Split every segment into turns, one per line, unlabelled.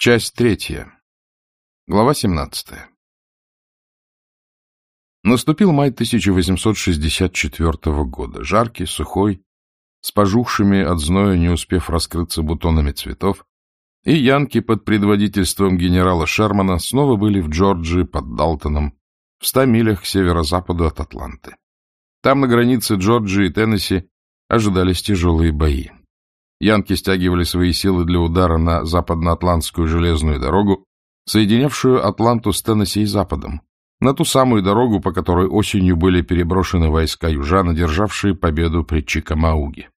Часть третья. Глава 17. Наступил май 1864 года. Жаркий, сухой, с пожухшими от зноя, не успев раскрыться бутонами цветов, и янки под предводительством генерала Шермана снова были в Джорджии под Далтоном, в ста милях к северо-западу от Атланты. Там, на границе Джорджии и Теннесси, ожидались тяжелые бои. Янки стягивали свои силы для удара на западноатлантскую железную дорогу, соединявшую Атланту с Теннесси и Западом, на ту самую дорогу, по которой осенью были переброшены войска южан, одержавшие победу при Чикамауге.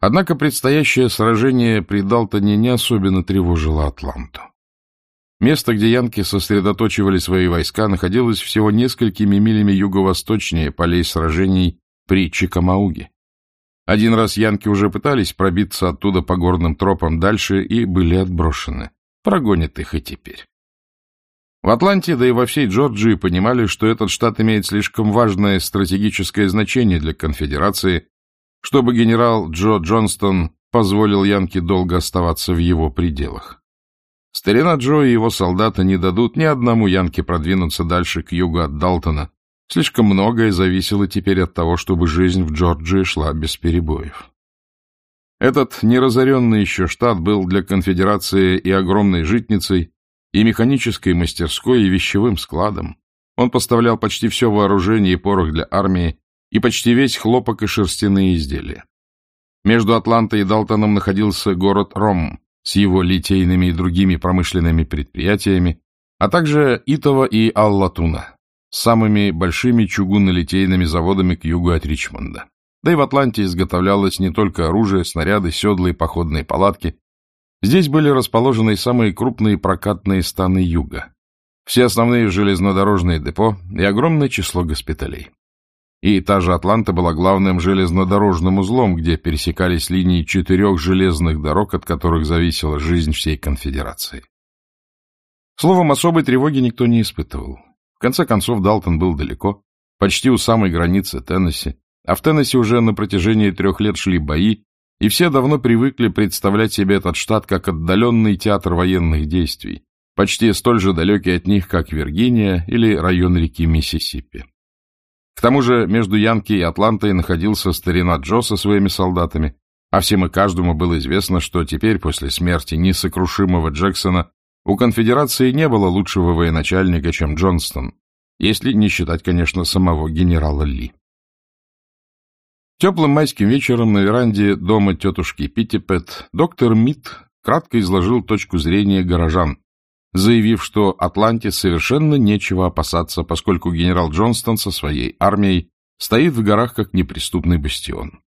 Однако предстоящее сражение при Далтоне не особенно тревожило Атланту. Место, где янки сосредоточивали свои войска, находилось всего несколькими милями юго-восточнее полей сражений при Чикамауге. Один раз янки уже пытались пробиться оттуда по горным тропам дальше и были отброшены. Прогонят их и теперь. В Атланте, да и во всей Джорджии понимали, что этот штат имеет слишком важное стратегическое значение для конфедерации, чтобы генерал Джо Джонстон позволил Янке долго оставаться в его пределах. Старина Джо и его солдаты не дадут ни одному Янке продвинуться дальше к югу от Далтона, Слишком многое зависело теперь от того, чтобы жизнь в Джорджии шла без перебоев. Этот неразоренный еще штат был для конфедерации и огромной житницей, и механической мастерской, и вещевым складом. Он поставлял почти все вооружение и порох для армии, и почти весь хлопок и шерстяные изделия. Между Атлантой и Далтоном находился город Ром с его литейными и другими промышленными предприятиями, а также Итова и Аллатуна, самыми большими чугунно-литейными заводами к югу от Ричмонда. Да и в Атланте изготовлялось не только оружие, снаряды, седла и походные палатки. Здесь были расположены самые крупные прокатные станы юга, все основные железнодорожные депо и огромное число госпиталей. И та же Атланта была главным железнодорожным узлом, где пересекались линии четырех железных дорог, от которых зависела жизнь всей конфедерации. Словом, особой тревоги никто не испытывал конце концов, Далтон был далеко, почти у самой границы Теннесси, а в Теннесси уже на протяжении трех лет шли бои, и все давно привыкли представлять себе этот штат как отдаленный театр военных действий, почти столь же далекий от них, как Виргиния или район реки Миссисипи. К тому же между Янки и Атлантой находился старина Джо со своими солдатами, а всем и каждому было известно, что теперь, после смерти несокрушимого Джексона, у конфедерации не было лучшего военачальника, чем Джонстон, если не считать, конечно, самого генерала Ли. Теплым майским вечером на веранде дома тетушки Питтипет доктор Мит кратко изложил точку зрения горожан, заявив, что Атланте совершенно нечего опасаться, поскольку генерал Джонстон со своей армией стоит в горах как неприступный бастион.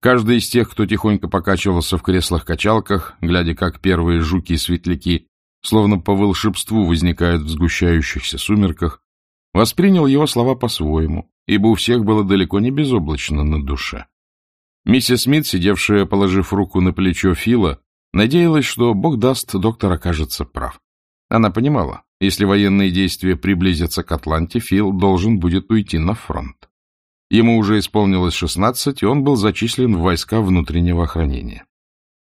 Каждый из тех, кто тихонько покачивался в креслах-качалках, глядя, как первые жуки-светляки словно по волшебству возникают в сгущающихся сумерках, воспринял его слова по-своему, ибо у всех было далеко не безоблачно на душе. Миссис Смит, сидевшая, положив руку на плечо Фила, надеялась, что Бог даст, доктор окажется прав. Она понимала, если военные действия приблизятся к Атланте, Фил должен будет уйти на фронт. Ему уже исполнилось шестнадцать, и он был зачислен в войска внутреннего охранения.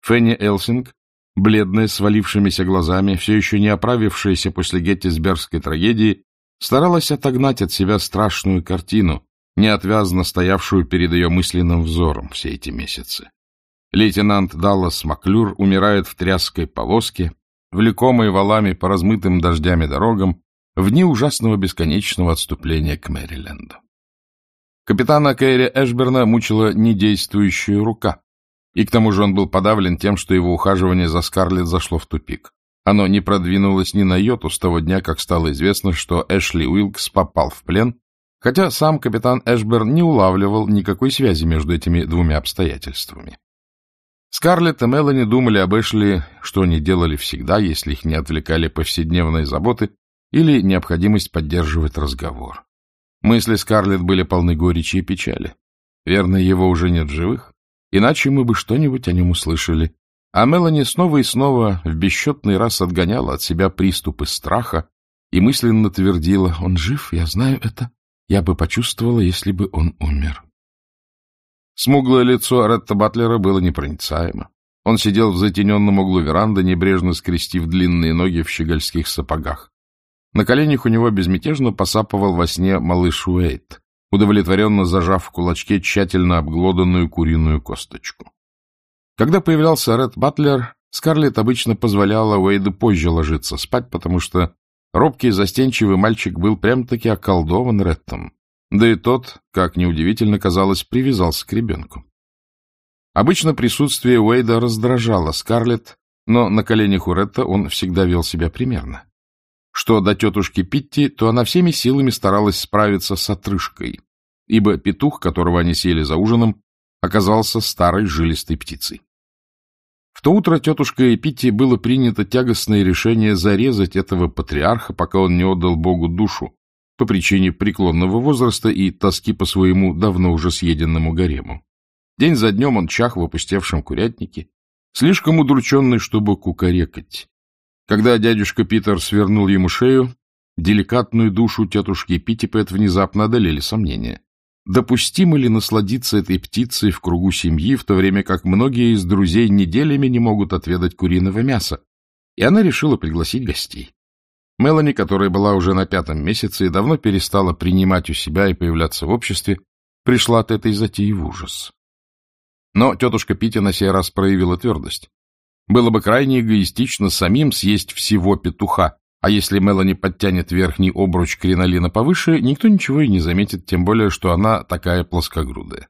Фенни Элсинг бледная, свалившимися глазами, все еще не оправившаяся после геттисбергской трагедии, старалась отогнать от себя страшную картину, неотвязно стоявшую перед ее мысленным взором все эти месяцы. Лейтенант Даллас Маклюр умирает в тряской повозке, влекомой валами по размытым дождями дорогам, в дни ужасного бесконечного отступления к Мэриленду. Капитана Кэрри Эшберна мучила недействующая рука, и к тому же он был подавлен тем, что его ухаживание за Скарлетт зашло в тупик. Оно не продвинулось ни на йоту с того дня, как стало известно, что Эшли Уилкс попал в плен, хотя сам капитан Эшберн не улавливал никакой связи между этими двумя обстоятельствами. Скарлетт и Мелани думали об Эшли, что они делали всегда, если их не отвлекали повседневные заботы или необходимость поддерживать разговор. Мысли Скарлетт были полны горечи и печали. Верно, его уже нет в живых, Иначе мы бы что-нибудь о нем услышали. А Мелани снова и снова в бесчетный раз отгоняла от себя приступы страха и мысленно твердила, «Он жив, я знаю это. Я бы почувствовала, если бы он умер». Смуглое лицо Ретта Батлера было непроницаемо. Он сидел в затененном углу веранды, небрежно скрестив длинные ноги в щегольских сапогах. На коленях у него безмятежно посапывал во сне малыш Уэйт, удовлетворенно зажав в кулачке тщательно обглоданную куриную косточку. Когда появлялся Ред Батлер, Скарлетт обычно позволяла Уэйду позже ложиться спать, потому что робкий застенчивый мальчик был прям-таки околдован Реттом. Да и тот, как неудивительно казалось, привязался к ребенку. Обычно присутствие Уэйда раздражало Скарлетт, но на коленях у Ретта он всегда вел себя примерно. Что до тетушки Питти, то она всеми силами старалась справиться с отрыжкой, ибо петух, которого они съели за ужином, оказался старой жилистой птицей. В то утро тетушкой Питти было принято тягостное решение зарезать этого патриарха, пока он не отдал Богу душу, по причине преклонного возраста и тоски по своему давно уже съеденному гарему. День за днем он чах в опустевшем курятнике, слишком удрученный, чтобы кукарекать. Когда дядюшка Питер свернул ему шею, деликатную душу тетушки Питтипет внезапно одолели сомнения. Допустимо ли насладиться этой птицей в кругу семьи, в то время как многие из друзей неделями не могут отведать куриного мяса? И она решила пригласить гостей. Мелани, которая была уже на пятом месяце и давно перестала принимать у себя и появляться в обществе, пришла от этой затеи в ужас. Но тетушка Питти на сей раз проявила твердость. Было бы крайне эгоистично самим съесть всего петуха, а если Мелани подтянет верхний обруч кринолина повыше, никто ничего и не заметит, тем более, что она такая плоскогрудая.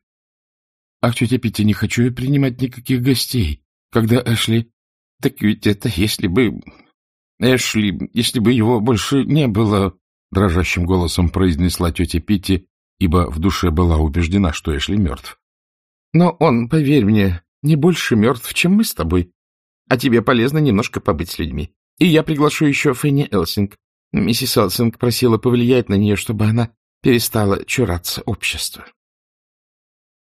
— Ах, тетя Питти, не хочу я принимать никаких гостей, когда Эшли... — Так ведь это если бы... Эшли, если бы его больше не было... — дрожащим голосом произнесла тетя Питти, ибо в душе была убеждена, что Эшли мертв. Но он, поверь мне, не больше мертв, чем мы с тобой. А тебе полезно немножко побыть с людьми. И я приглашу еще Фенни Элсинг. Миссис Элсинг просила повлиять на нее, чтобы она перестала чураться общества.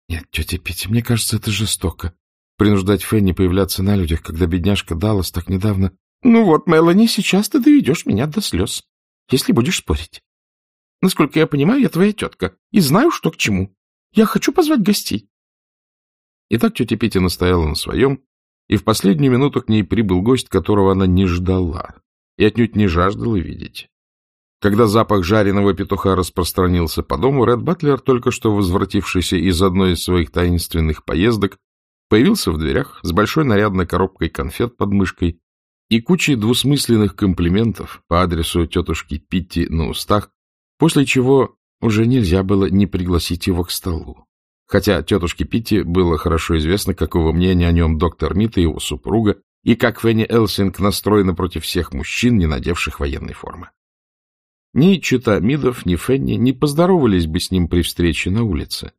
Нет, тетя Питти, мне кажется, это жестоко. Принуждать Фенни появляться на людях, когда бедняжка Даллас так недавно... Ну вот, Мелани, сейчас ты доведешь меня до слез, если будешь спорить. Насколько я понимаю, я твоя тетка, и знаю, что к чему. Я хочу позвать гостей. И так тетя Петя настояла на своем, и в последнюю минуту к ней прибыл гость, которого она не ждала и отнюдь не жаждала видеть. Когда запах жареного петуха распространился по дому, Ред Батлер, только что возвратившийся из одной из своих таинственных поездок, появился в дверях с большой нарядной коробкой конфет под мышкой и кучей двусмысленных комплиментов по адресу тетушки Питти на устах, после чего уже нельзя было не пригласить его к столу хотя тетушке Питти было хорошо известно, какого мнения о нем доктор Мит и его супруга, и как Фенни Элсинг настроена против всех мужчин, не надевших военной формы. Ни Чита Мидов, ни Фенни не поздоровались бы с ним при встрече на улице,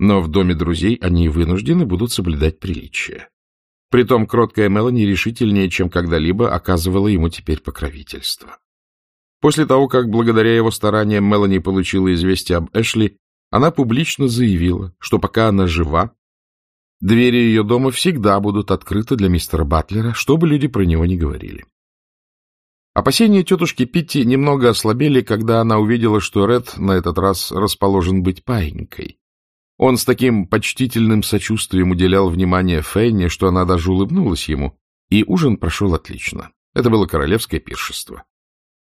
но в доме друзей они вынуждены будут соблюдать приличие. Притом кроткая Мелани решительнее, чем когда-либо, оказывала ему теперь покровительство. После того, как благодаря его стараниям Мелани получила известие об Эшли, она публично заявила, что пока она жива, двери ее дома всегда будут открыты для мистера Батлера, что бы люди про него не говорили. Опасения тетушки Питти немного ослабели, когда она увидела, что Ред на этот раз расположен быть паинькой. Он с таким почтительным сочувствием уделял внимание Фенни, что она даже улыбнулась ему, и ужин прошел отлично. Это было королевское пиршество.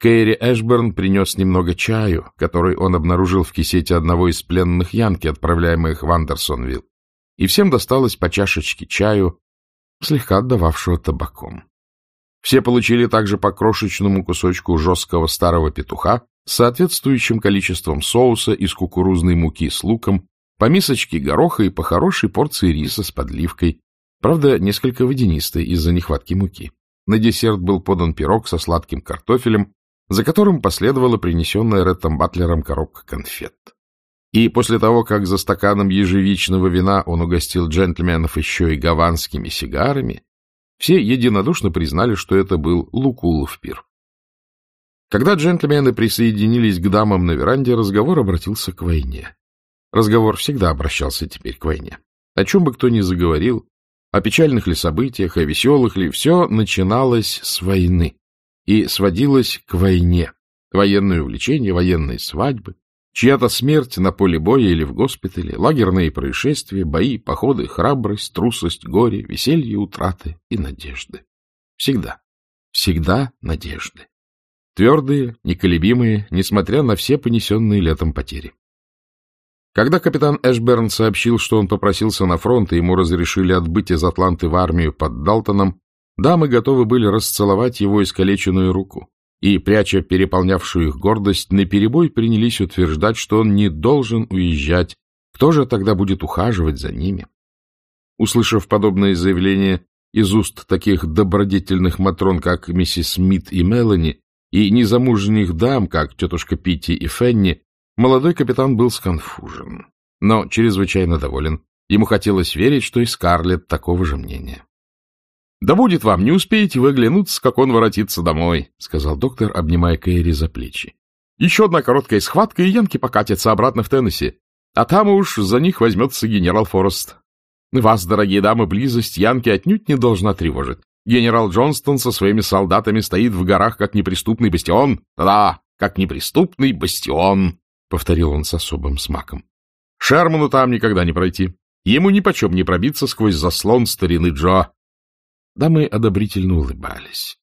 Кэрри Эшберн принес немного чаю, который он обнаружил в кисете одного из пленных Янки, отправляемых в Андерсонвилл, и всем досталось по чашечке чаю, слегка отдававшего табаком. Все получили также по крошечному кусочку жесткого старого петуха с соответствующим количеством соуса из кукурузной муки с луком, по мисочке гороха и по хорошей порции риса с подливкой, правда, несколько водянистой из-за нехватки муки. На десерт был подан пирог со сладким картофелем за которым последовала принесенная Реттом Батлером коробка конфет. И после того, как за стаканом ежевичного вина он угостил джентльменов еще и гаванскими сигарами, все единодушно признали, что это был Лукулов пир. Когда джентльмены присоединились к дамам на веранде, разговор обратился к войне. Разговор всегда обращался теперь к войне. О чем бы кто ни заговорил, о печальных ли событиях, о веселых ли, все начиналось с войны и сводилась к войне. Военное увлечение, военные свадьбы, Чья-то смерть на поле боя или в госпитале, лагерные происшествия, бои, походы, храбрость, трусость, горе, веселье, утраты и надежды. Всегда, всегда надежды. Твердые, неколебимые, несмотря на все понесенные летом потери. Когда капитан Эшберн сообщил, что он попросился на фронт, и ему разрешили отбыть из Атланты в армию под Далтоном, дамы готовы были расцеловать его искалеченную руку и, пряча переполнявшую их гордость, наперебой принялись утверждать, что он не должен уезжать, кто же тогда будет ухаживать за ними? Услышав подобное заявление из уст таких добродетельных матрон, как миссис Смит и Мелани, и незамужних дам, как тетушка Питти и Фенни, молодой капитан был сконфужен, но чрезвычайно доволен. Ему хотелось верить, что и Скарлетт такого же мнения. — Да будет вам, не успеете вы оглянуться, как он воротится домой, — сказал доктор, обнимая Кэрри за плечи. — Еще одна короткая схватка, и янки покатятся обратно в Теннесси. А там уж за них возьмется генерал Форест. Вас, дорогие дамы, близость янки отнюдь не должна тревожить. Генерал Джонстон со своими солдатами стоит в горах, как неприступный бастион. Да, как неприступный бастион, — повторил он с особым смаком. Шерману там никогда не пройти. Ему нипочем не пробиться сквозь заслон старины Джо. Дамы одобрительно улыбались.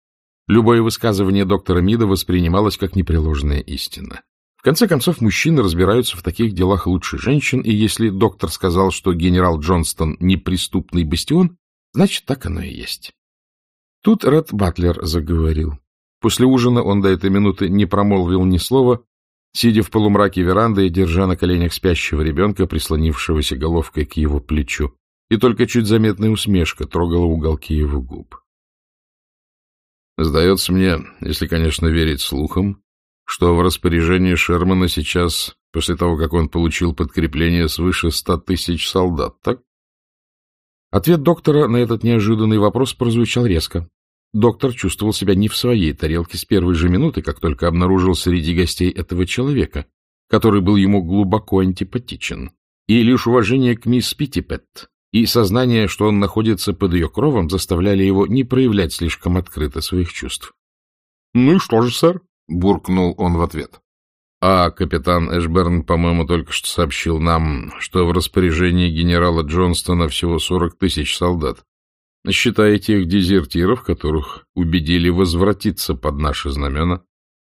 Любое высказывание доктора Мида воспринималось как непреложная истина. В конце концов, мужчины разбираются в таких делах лучше женщин, и если доктор сказал, что генерал Джонстон — неприступный бастион, значит, так оно и есть. Тут Ред Батлер заговорил. После ужина он до этой минуты не промолвил ни слова, сидя в полумраке веранды и держа на коленях спящего ребенка, прислонившегося головкой к его плечу и только чуть заметная усмешка трогала уголки его губ. Сдается мне, если, конечно, верить слухам, что в распоряжении Шермана сейчас, после того, как он получил подкрепление свыше ста тысяч солдат, так? Ответ доктора на этот неожиданный вопрос прозвучал резко. Доктор чувствовал себя не в своей тарелке с первой же минуты, как только обнаружил среди гостей этого человека, который был ему глубоко антипатичен, и лишь уважение к мисс Питтипетт и сознание, что он находится под ее кровом, заставляли его не проявлять слишком открыто своих чувств. — Ну и что же, сэр? — буркнул он в ответ. — А капитан Эшберн, по-моему, только что сообщил нам, что в распоряжении генерала Джонстона всего сорок тысяч солдат. Считаете их дезертиров, которых убедили возвратиться под наши знамена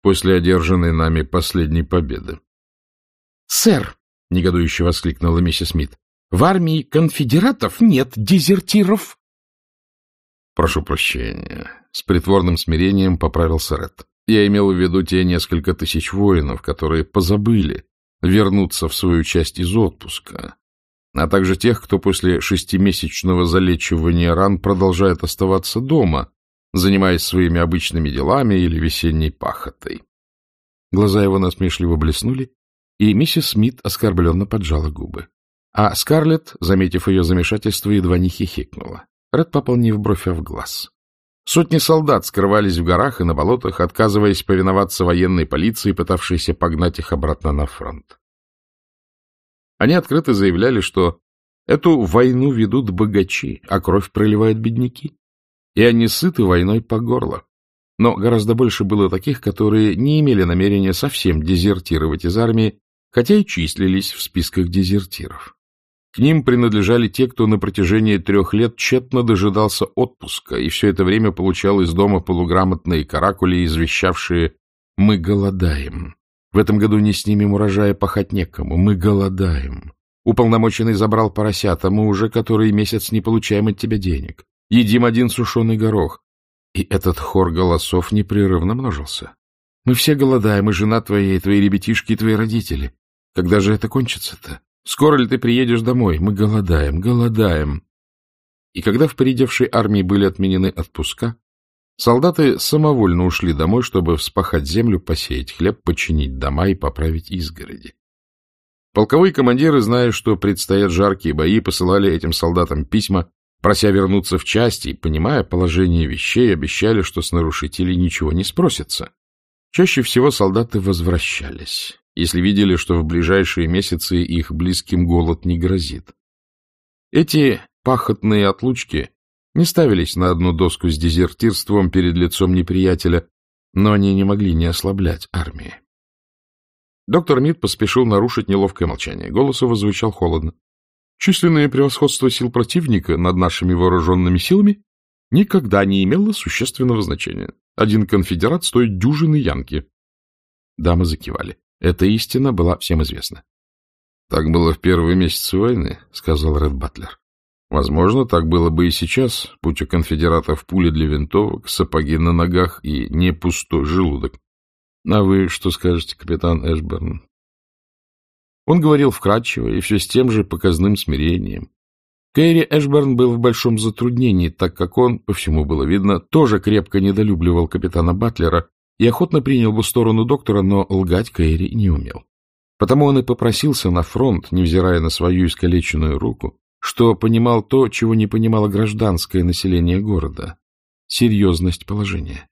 после одержанной нами последней победы? — Сэр! — негодующе воскликнула миссис Смит. В армии конфедератов нет дезертиров. Прошу прощения. С притворным смирением поправился Ред. Я имел в виду те несколько тысяч воинов, которые позабыли вернуться в свою часть из отпуска, а также тех, кто после шестимесячного залечивания ран продолжает оставаться дома, занимаясь своими обычными делами или весенней пахотой. Глаза его насмешливо блеснули, и миссис Смит оскорбленно поджала губы. А Скарлетт, заметив ее замешательство, едва не хихикнула. Ред попал не в бровь, а в глаз. Сотни солдат скрывались в горах и на болотах, отказываясь повиноваться военной полиции, пытавшейся погнать их обратно на фронт. Они открыто заявляли, что эту войну ведут богачи, а кровь проливают бедняки. И они сыты войной по горло. Но гораздо больше было таких, которые не имели намерения совсем дезертировать из армии, хотя и числились в списках дезертиров. Ним принадлежали те, кто на протяжении трех лет тщетно дожидался отпуска и все это время получал из дома полуграмотные каракули, извещавшие «Мы голодаем». В этом году не снимем урожая, пахать некому. Мы голодаем. Уполномоченный забрал поросята, мы уже который месяц не получаем от тебя денег. Едим один сушеный горох. И этот хор голосов непрерывно множился. Мы все голодаем, и жена твоя, и твои ребятишки, и твои родители. Когда же это кончится-то? Скоро ли ты приедешь домой? Мы голодаем, голодаем. И когда в поредевшей армии были отменены отпуска, солдаты самовольно ушли домой, чтобы вспахать землю, посеять хлеб, починить дома и поправить изгороди. Полковые командиры, зная, что предстоят жаркие бои, посылали этим солдатам письма, прося вернуться в части, и, понимая положение вещей, обещали, что с нарушителей ничего не спросится. Чаще всего солдаты возвращались если видели, что в ближайшие месяцы их близким голод не грозит. Эти пахотные отлучки не ставились на одну доску с дезертирством перед лицом неприятеля, но они не могли не ослаблять армии. Доктор Мид поспешил нарушить неловкое молчание. Голос его звучал холодно. Численное превосходство сил противника над нашими вооруженными силами никогда не имело существенного значения. Один конфедерат стоит дюжины янки. Дамы закивали. Эта истина была всем известна. — Так было в первые месяцы войны, — сказал Ред Батлер. — Возможно, так было бы и сейчас, будь у конфедератов пули для винтовок, сапоги на ногах и не пустой желудок. — А вы что скажете, капитан Эшберн? Он говорил вкратчиво и все с тем же показным смирением. Кэрри Эшберн был в большом затруднении, так как он, по всему было видно, тоже крепко недолюбливал капитана Батлера и охотно принял бы сторону доктора, но лгать Кэрри не умел. Потому он и попросился на фронт, невзирая на свою искалеченную руку, что понимал то, чего не понимало гражданское население города — серьезность положения.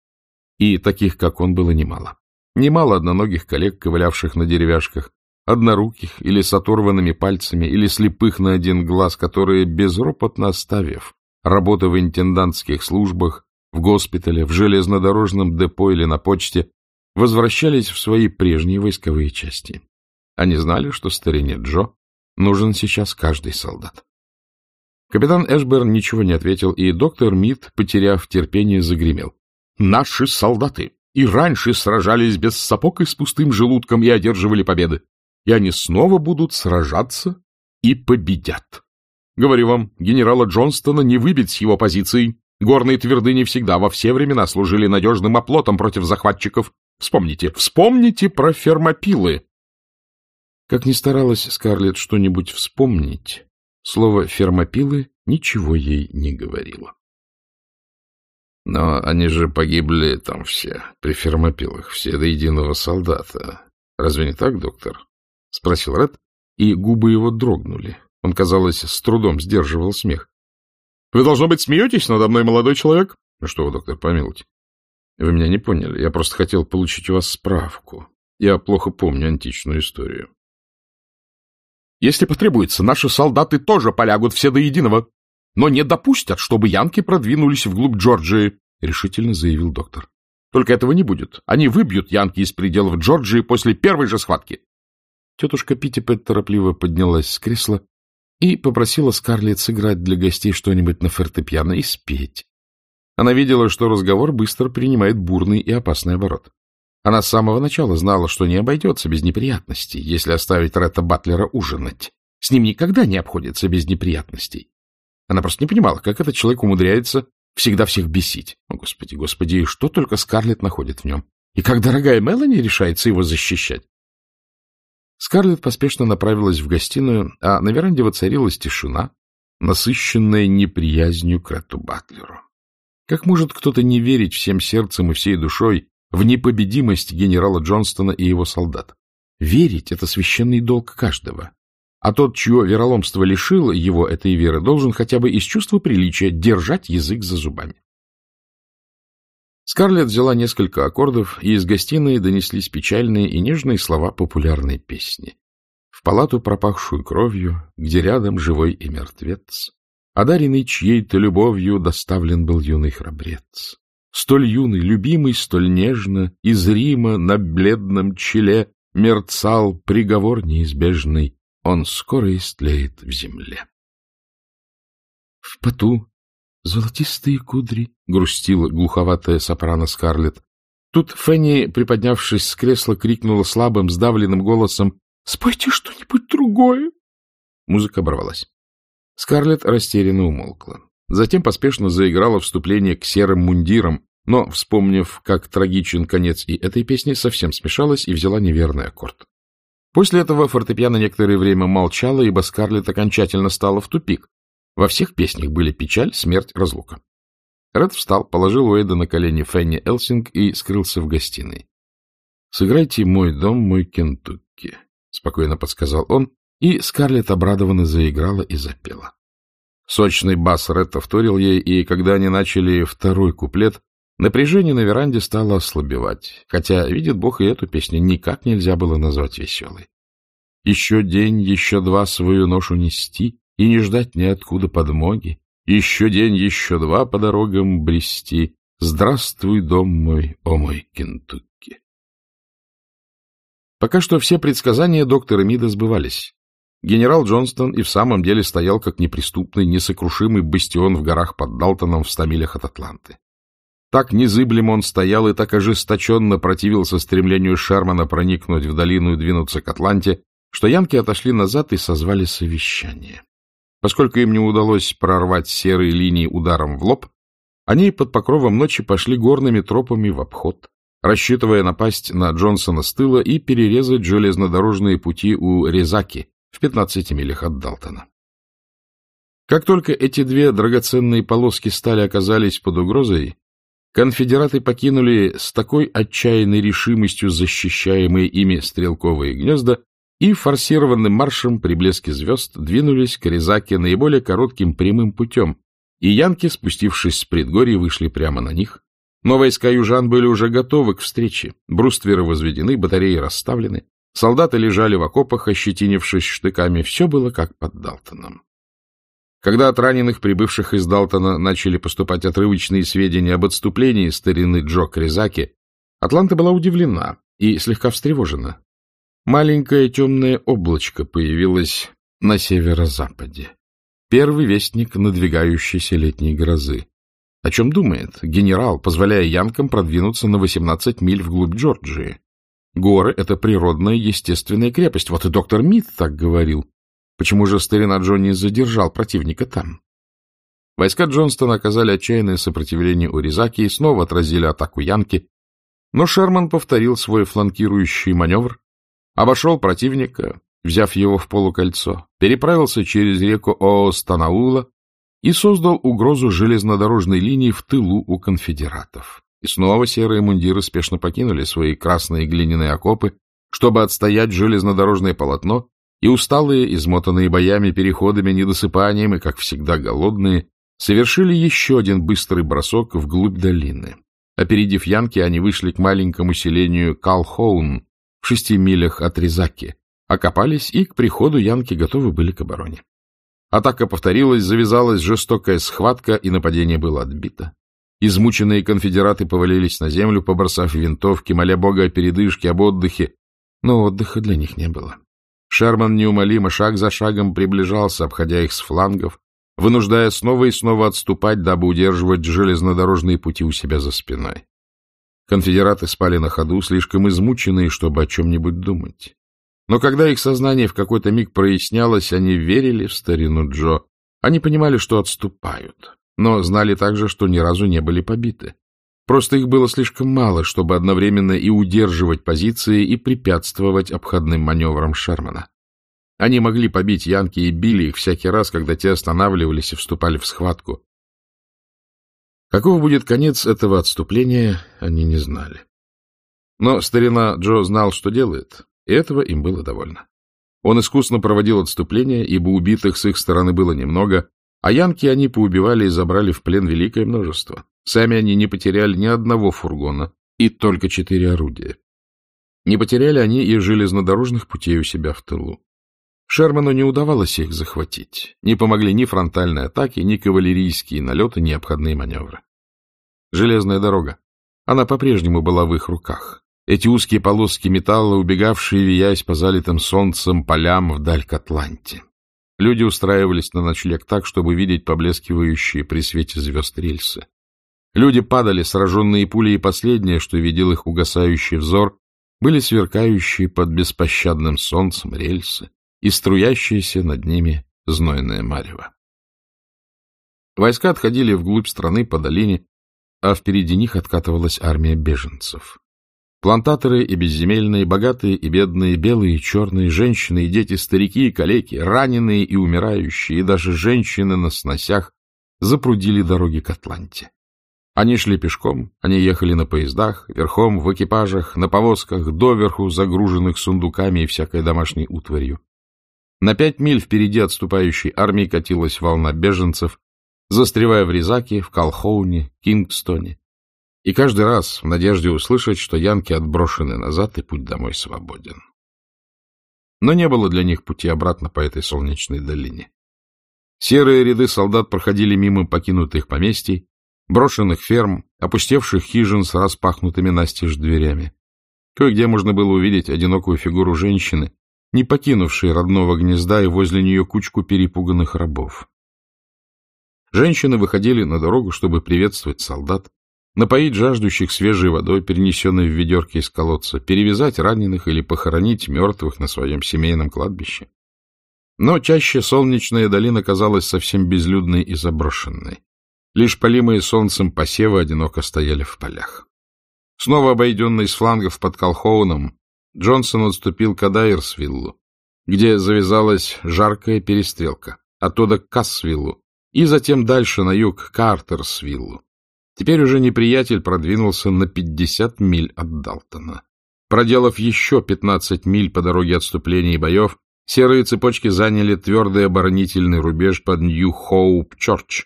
И таких, как он, было немало. Немало одноногих коллег, ковылявших на деревяшках, одноруких или с оторванными пальцами, или слепых на один глаз, которые, безропотно оставив работу в интендантских службах, в госпитале, в железнодорожном депо или на почте, возвращались в свои прежние войсковые части. Они знали, что старине Джо нужен сейчас каждый солдат. Капитан Эшберн ничего не ответил, и доктор Мид, потеряв терпение, загремел. — Наши солдаты и раньше сражались без сапог и с пустым желудком и одерживали победы и они снова будут сражаться и победят. Говорю вам, генерала Джонстона не выбить с его позиции. Горные твердыни всегда во все времена служили надежным оплотом против захватчиков. Вспомните, вспомните про фермопилы. Как ни старалась Скарлетт что-нибудь вспомнить, слово «фермопилы» ничего ей не говорило. Но они же погибли там все, при фермопилах, все до единого солдата. Разве не так, доктор? — спросил Ред, и губы его дрогнули. Он, казалось, с трудом сдерживал смех. — Вы, должно быть, смеетесь надо мной, молодой человек? — Ну что вы, доктор, помилуйте. Вы меня не поняли. Я просто хотел получить у вас справку. Я плохо помню античную историю. Если потребуется, наши солдаты тоже полягут все до единого, но не допустят, чтобы янки продвинулись вглубь Джорджии, — решительно заявил доктор. Только этого не будет. Они выбьют янки из пределов Джорджии после первой же схватки. Тетушка Питтипет торопливо поднялась с кресла и попросила Скарлетт сыграть для гостей что-нибудь на фортепиано и спеть. Она видела, что разговор быстро принимает бурный и опасный оборот. Она с самого начала знала, что не обойдется без неприятностей, если оставить Ретта Батлера ужинать. С ним никогда не обходится без неприятностей. Она просто не понимала, как этот человек умудряется всегда всех бесить. О, Господи, Господи, что только Скарлетт находит в нем. И как дорогая Мелани решается его защищать. Скарлетт поспешно направилась в гостиную, а на веранде воцарилась тишина, насыщенная неприязнью к Ретту Батлеру. Как может кто-то не верить всем сердцем и всей душой в непобедимость генерала Джонстона и его солдат? Верить — это священный долг каждого. А тот, чье вероломство лишило его этой веры, должен хотя бы из чувства приличия держать язык за зубами. Скарлетт взяла несколько аккордов, и из гостиной донеслись печальные и нежные слова популярной песни. В палату, пропахшую кровью, где рядом живой и мертвец, одаренный чьей-то любовью доставлен был юный храбрец. Столь юный, любимый, столь нежно, из Рима на бледном челе мерцал приговор неизбежный, он скоро истлеет в земле. В поту Золотистые кудри, — грустила глуховатая сопрано Скарлетт. Тут Фенни, приподнявшись с кресла, крикнула слабым, сдавленным голосом «Спойте что-нибудь другое!» Музыка оборвалась. Скарлетт растерянно умолкла. Затем поспешно заиграла вступление к серым мундирам, но, вспомнив, как трагичен конец и этой песни, совсем смешалась и взяла неверный аккорд. После этого фортепиано некоторое время молчало, ибо Скарлетт окончательно стала в тупик. Во всех песнях были печаль, смерть, разлука. Ред встал, положил Уэйда на колени Фенни Элсинг и скрылся в гостиной. — Сыграйте «Мой дом, мой Кентукки», — спокойно подсказал он, и Скарлетт обрадованно заиграла и запела. Сочный бас Ретта вторил ей, и когда они начали второй куплет, напряжение на веранде стало ослабевать, хотя, видит Бог, и эту песню никак нельзя было назвать веселой. «Еще день, еще два свою ношу нести, и не ждать ниоткуда подмоги. Еще день, еще два по дорогам брести. Здравствуй, дом мой, о мой Кентукки. Пока что все предсказания доктора Мида сбывались. Генерал Джонстон и в самом деле стоял как неприступный, несокрушимый бастион в горах под Далтоном в ста милях от Атланты. Так незыблем он стоял и так ожесточенно противился стремлению Шермана проникнуть в долину и двинуться к Атланте, что янки отошли назад и созвали совещание. Поскольку им не удалось прорвать серые линии ударом в лоб, они под покровом ночи пошли горными тропами в обход, рассчитывая напасть на Джонсона с тыла и перерезать железнодорожные пути у Резаки в 15 милях от Далтона. Как только эти две драгоценные полоски стали оказались под угрозой, конфедераты покинули с такой отчаянной решимостью защищаемые ими стрелковые гнезда и форсированным маршем при блеске звезд двинулись к Резаке наиболее коротким прямым путем, и янки, спустившись с предгорья, вышли прямо на них. Но войска южан были уже готовы к встрече, брустверы возведены, батареи расставлены, солдаты лежали в окопах, ощетинившись штыками, все было как под Далтоном. Когда от раненых, прибывших из Далтона, начали поступать отрывочные сведения об отступлении старины Джо Кризаки, Атланта была удивлена и слегка встревожена. Маленькое темное облачко появилось на северо-западе. Первый вестник надвигающейся летней грозы. О чем думает генерал, позволяя янкам продвинуться на 18 миль вглубь Джорджии? Горы — это природная естественная крепость. Вот и доктор Мид так говорил. Почему же старина Джонни задержал противника там? Войска Джонстона оказали отчаянное сопротивление у Ризаки и снова отразили атаку Янки, но Шерман повторил свой фланкирующий маневр, обошел противника, взяв его в полукольцо, переправился через реку Оостанаула и создал угрозу железнодорожной линии в тылу у конфедератов. И снова серые мундиры спешно покинули свои красные глиняные окопы, чтобы отстоять железнодорожное полотно, и усталые, измотанные боями, переходами, недосыпанием и, как всегда, голодные, совершили еще один быстрый бросок вглубь долины. Опередив Янки, они вышли к маленькому селению Калхоун в шести милях от Ризаки, окопались и к приходу Янки готовы были к обороне. Атака повторилась, завязалась жестокая схватка, и нападение было отбито. Измученные конфедераты повалились на землю, побросав винтовки, моля Бога о передышке, об отдыхе, но отдыха для них не было. Шерман неумолимо шаг за шагом приближался, обходя их с флангов, вынуждая снова и снова отступать, дабы удерживать железнодорожные пути у себя за спиной. Конфедераты спали на ходу, слишком измученные, чтобы о чем-нибудь думать. Но когда их сознание в какой-то миг прояснялось, они верили в старину Джо. Они понимали, что отступают, но знали также, что ни разу не были побиты. Просто их было слишком мало, чтобы одновременно и удерживать позиции, и препятствовать обходным маневрам Шермана. Они могли побить Янки и били их всякий раз, когда те останавливались и вступали в схватку. Каков будет конец этого отступления, они не знали. Но старина Джо знал, что делает, и этого им было довольно. Он искусно проводил отступление, ибо убитых с их стороны было немного, а янки они поубивали и забрали в плен великое множество. Сами они не потеряли ни одного фургона и только четыре орудия. Не потеряли они и железнодорожных путей у себя в тылу. Шерману не удавалось их захватить. Не помогли ни фронтальные атаки, ни кавалерийские налеты, ни обходные маневры. Железная дорога. Она по-прежнему была в их руках. Эти узкие полоски металла, убегавшие, виясь по залитым солнцем полям вдаль к Атланте. Люди устраивались на ночлег так, чтобы видеть поблескивающие при свете звезд рельсы. Люди падали, сраженные пулей, и последнее, что видел их угасающий взор, были сверкающие под беспощадным солнцем рельсы и струящиеся над ними знойное марево. Войска отходили вглубь страны по долине, а впереди них откатывалась армия беженцев. Плантаторы и безземельные, богатые и бедные, белые и черные, женщины и дети, старики и калеки, раненые и умирающие, и даже женщины на сносях запрудили дороги к Атланте. Они шли пешком, они ехали на поездах, верхом, в экипажах, на повозках, доверху, загруженных сундуками и всякой домашней утварью. На пять миль впереди отступающей армии катилась волна беженцев, застревая в Ризаке, в Колхоуне, Кингстоне, и каждый раз в надежде услышать, что янки отброшены назад и путь домой свободен. Но не было для них пути обратно по этой солнечной долине. Серые ряды солдат проходили мимо покинутых поместий, брошенных ферм, опустевших хижин с распахнутыми настежь дверями. Кое-где можно было увидеть одинокую фигуру женщины, не покинувшей родного гнезда и возле нее кучку перепуганных рабов. Женщины выходили на дорогу, чтобы приветствовать солдат, напоить жаждущих свежей водой, перенесенной в ведерке из колодца, перевязать раненых или похоронить мертвых на своем семейном кладбище. Но чаще солнечная долина казалась совсем безлюдной и заброшенной. Лишь полимые солнцем посевы одиноко стояли в полях. Снова обойденный с флангов под Колхоуном, Джонсон отступил к Адайерсвиллу, где завязалась жаркая перестрелка, оттуда к Кассвиллу, и затем дальше на юг к Артерсвиллу. Теперь уже неприятель продвинулся на 50 миль от Далтона. Проделав еще 15 миль по дороге отступления и боев, серые цепочки заняли твердый оборонительный рубеж под Нью-Хоуп-Чорч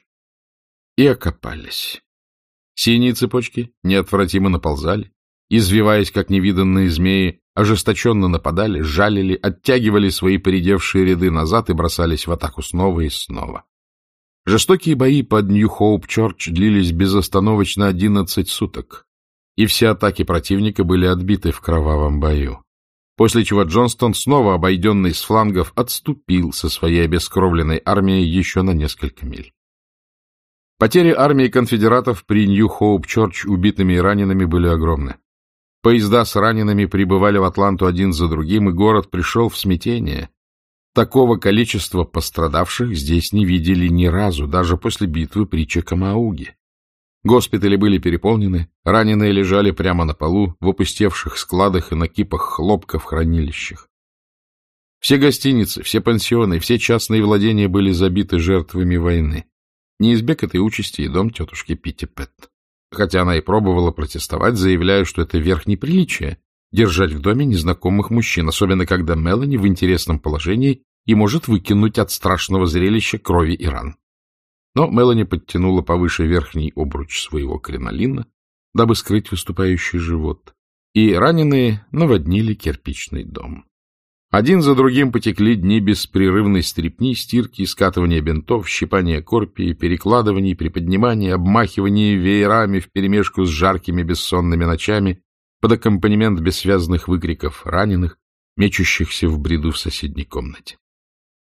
и окопались. Синие цепочки неотвратимо наползали, извиваясь, как невиданные змеи, ожесточенно нападали, жалили, оттягивали свои поредевшие ряды назад и бросались в атаку снова и снова. Жестокие бои под Нью-Хоуп-Чорч длились безостановочно одиннадцать суток, и все атаки противника были отбиты в кровавом бою. После чего Джонстон, снова обойденный с флангов, отступил со своей обескровленной армией еще на несколько миль. Потери армии конфедератов при Нью-Хоуп-Чорч убитыми и ранеными были огромны. Поезда с ранеными прибывали в Атланту один за другим, и город пришел в смятение, Такого количества пострадавших здесь не видели ни разу, даже после битвы при Чекамауге. Госпитали были переполнены, раненые лежали прямо на полу, в опустевших складах и на кипах хлопка в хранилищах. Все гостиницы, все пансионы, все частные владения были забиты жертвами войны. Не избег этой участи и дом тетушки Питти Пэт. Хотя она и пробовала протестовать, заявляя, что это верх неприличия держать в доме незнакомых мужчин, особенно когда Мелани в интересном положении и может выкинуть от страшного зрелища крови и ран. Но Мелани подтянула повыше верхний обруч своего кринолина, дабы скрыть выступающий живот, и раненые наводнили кирпичный дом. Один за другим потекли дни беспрерывной стрепни, стирки, скатывания бинтов, щипания корпии, перекладываний, приподнимания, обмахивания веерами вперемешку с жаркими бессонными ночами, под аккомпанемент бессвязных выкриков раненых, мечущихся в бреду в соседней комнате.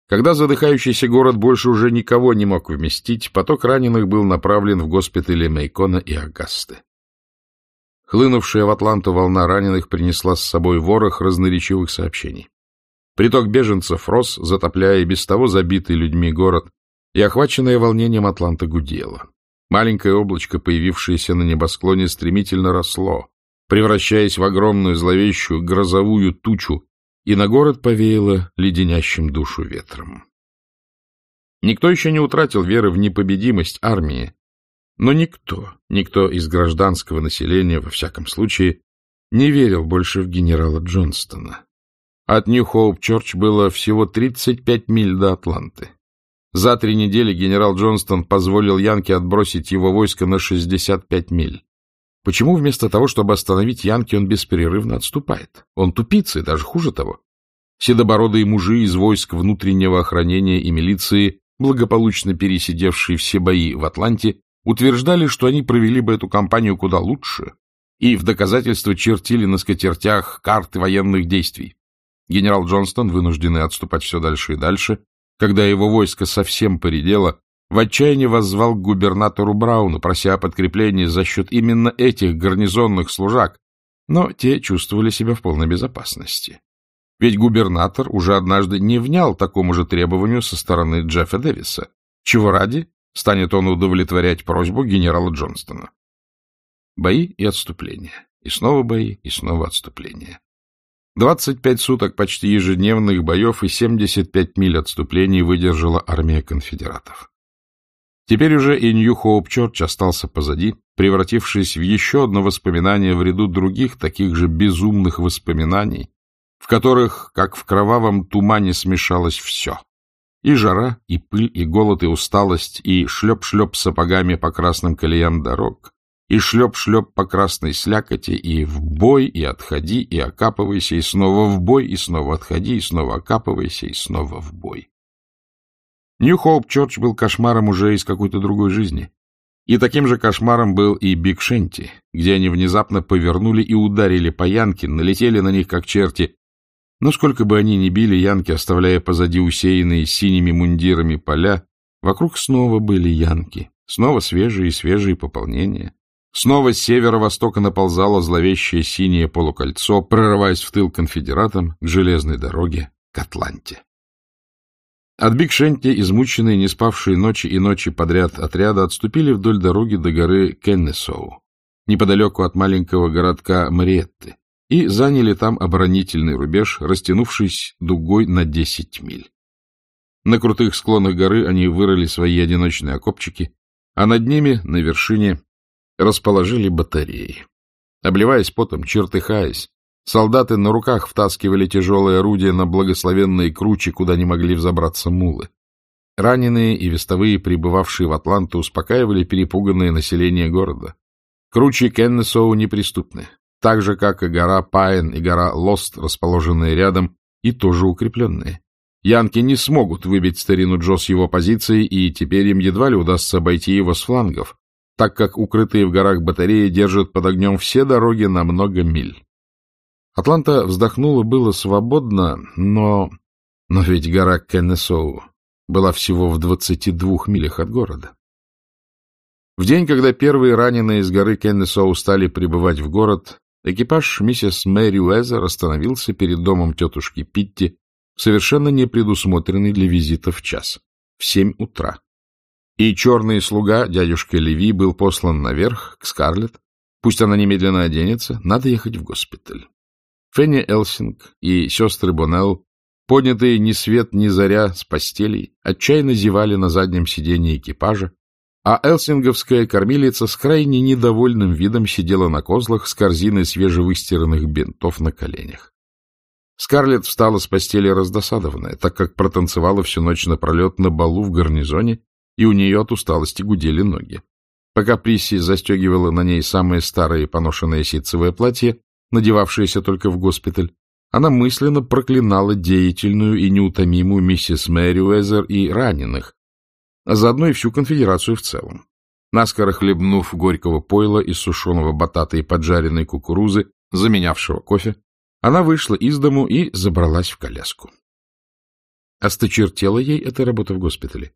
Когда задыхающийся город больше уже никого не мог вместить, поток раненых был направлен в госпитали Мейкона и Агасты. Хлынувшая в Атланту волна раненых принесла с собой ворох разноречивых сообщений. Приток беженцев рос, затопляя без того забитый людьми город, и охваченная волнением Атланта гудела. Маленькое облачко, появившееся на небосклоне, стремительно росло, превращаясь в огромную зловещую грозовую тучу, и на город повеяло леденящим душу ветром. Никто еще не утратил веры в непобедимость армии, но никто, никто из гражданского населения, во всяком случае, не верил больше в генерала Джонстона. От Нью-Хоуп-Чорч было всего 35 миль до Атланты. За три недели генерал Джонстон позволил Янке отбросить его войско на 65 миль. Почему вместо того, чтобы остановить Янки, он беспрерывно отступает? Он тупица, и даже хуже того. Седобородые мужи из войск внутреннего охранения и милиции, благополучно пересидевшие все бои в Атланте, утверждали, что они провели бы эту кампанию куда лучше, и в доказательство чертили на скатертях карты военных действий. Генерал Джонстон, вынужденный отступать все дальше и дальше, когда его войско совсем поредело, в отчаянии воззвал к губернатору Брауну, прося о подкреплении за счет именно этих гарнизонных служак, но те чувствовали себя в полной безопасности. Ведь губернатор уже однажды не внял такому же требованию со стороны Джеффа Дэвиса, чего ради станет он удовлетворять просьбу генерала Джонстона. Бои и отступления, и снова бои, и снова отступления. 25 суток почти ежедневных боев и 75 миль отступлений выдержала армия конфедератов. Теперь уже и Нью-Хоуп-Чорч остался позади, превратившись в еще одно воспоминание в ряду других таких же безумных воспоминаний, в которых, как в кровавом тумане, смешалось все. И жара, и пыль, и голод, и усталость, и шлеп-шлеп сапогами по красным колеям дорог, и шлеп-шлеп по красной слякоти, и в бой, и отходи, и окапывайся, и снова в бой, и снова отходи, и снова окапывайся, и снова в бой. Нью-Хоуп-Чорч был кошмаром уже из какой-то другой жизни. И таким же кошмаром был и Биг Шенти, где они внезапно повернули и ударили по янки, налетели на них как черти. Но сколько бы они ни били Янки, оставляя позади усеянные синими мундирами поля, вокруг снова были Янки, снова свежие и свежие пополнения. Снова с северо-востока наползало зловещее синее полукольцо, прорываясь в тыл конфедератам к железной дороге, к Атланте. От Биг-Шенти, измученные, не спавшие ночи и ночи подряд отряда, отступили вдоль дороги до горы Кеннесоу, неподалеку от маленького городка Мариетты, и заняли там оборонительный рубеж, растянувшись дугой на 10 миль. На крутых склонах горы они вырыли свои одиночные окопчики, а над ними, на вершине, расположили батареи. Обливаясь потом, чертыхаясь, Солдаты на руках втаскивали тяжелые орудия на благословенные кручи, куда не могли взобраться мулы. Раненые и вестовые, прибывавшие в Атланту, успокаивали перепуганное население города. Кручи Кеннесоу неприступны, так же, как и гора Пайн и гора Лост, расположенные рядом, и тоже укрепленные. Янки не смогут выбить старину Джо с его позиции, и теперь им едва ли удастся обойти его с флангов, так как укрытые в горах батареи держат под огнем все дороги на много миль. Атланта вздохнула было свободно, но... Но ведь гора Кеннесоу была всего в двадцати двух милях от города. В день, когда первые раненые из горы Кеннесоу стали прибывать в город, экипаж миссис Мэри Уэзер остановился перед домом тетушки Питти, совершенно не предусмотренный для визита в час, в семь утра. И черный слуга, дядюшка Леви, был послан наверх, к Скарлетт. Пусть она немедленно оденется, надо ехать в госпиталь. Фенни Элсинг и сестры Боннелл, поднятые ни свет ни заря с постелей, отчаянно зевали на заднем сиденье экипажа, а элсинговская кормилица с крайне недовольным видом сидела на козлах с корзиной свежевыстиранных бинтов на коленях. Скарлетт встала с постели раздосадованная, так как протанцевала всю ночь напролет на балу в гарнизоне, и у нее от усталости гудели ноги. Пока Присси застегивала на ней самое старое поношенное ситцевое платье, надевавшаяся только в госпиталь, она мысленно проклинала деятельную и неутомимую миссис Мэри Уэзер и раненых, а заодно и всю конфедерацию в целом. Наскоро хлебнув горького пойла из сушеного батата и поджаренной кукурузы, заменявшего кофе, она вышла из дому и забралась в коляску. Осточертела ей эта работа в госпитале.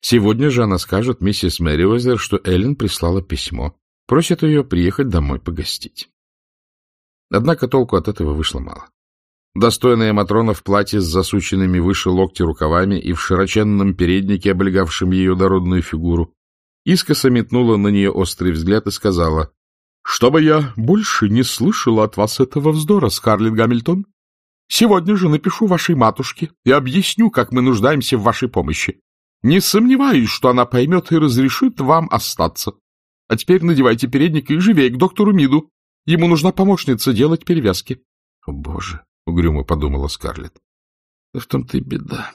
Сегодня же она скажет миссис Мэри Уэзер, что Эллен прислала письмо, просит ее приехать домой погостить. Однако толку от этого вышло мало. Достойная Матрона в платье с засученными выше локти рукавами и в широченном переднике, облегавшем ее дородную фигуру, искоса метнула на нее острый взгляд и сказала, — Чтобы я больше не слышала от вас этого вздора, Скарлетт Гамильтон. Сегодня же напишу вашей матушке и объясню, как мы нуждаемся в вашей помощи. Не сомневаюсь, что она поймет и разрешит вам остаться. А теперь надевайте передник и живей к доктору Миду. Ему нужна помощница делать перевязки. — О, боже! — угрюмо подумала Скарлетт. — Да в том-то и беда.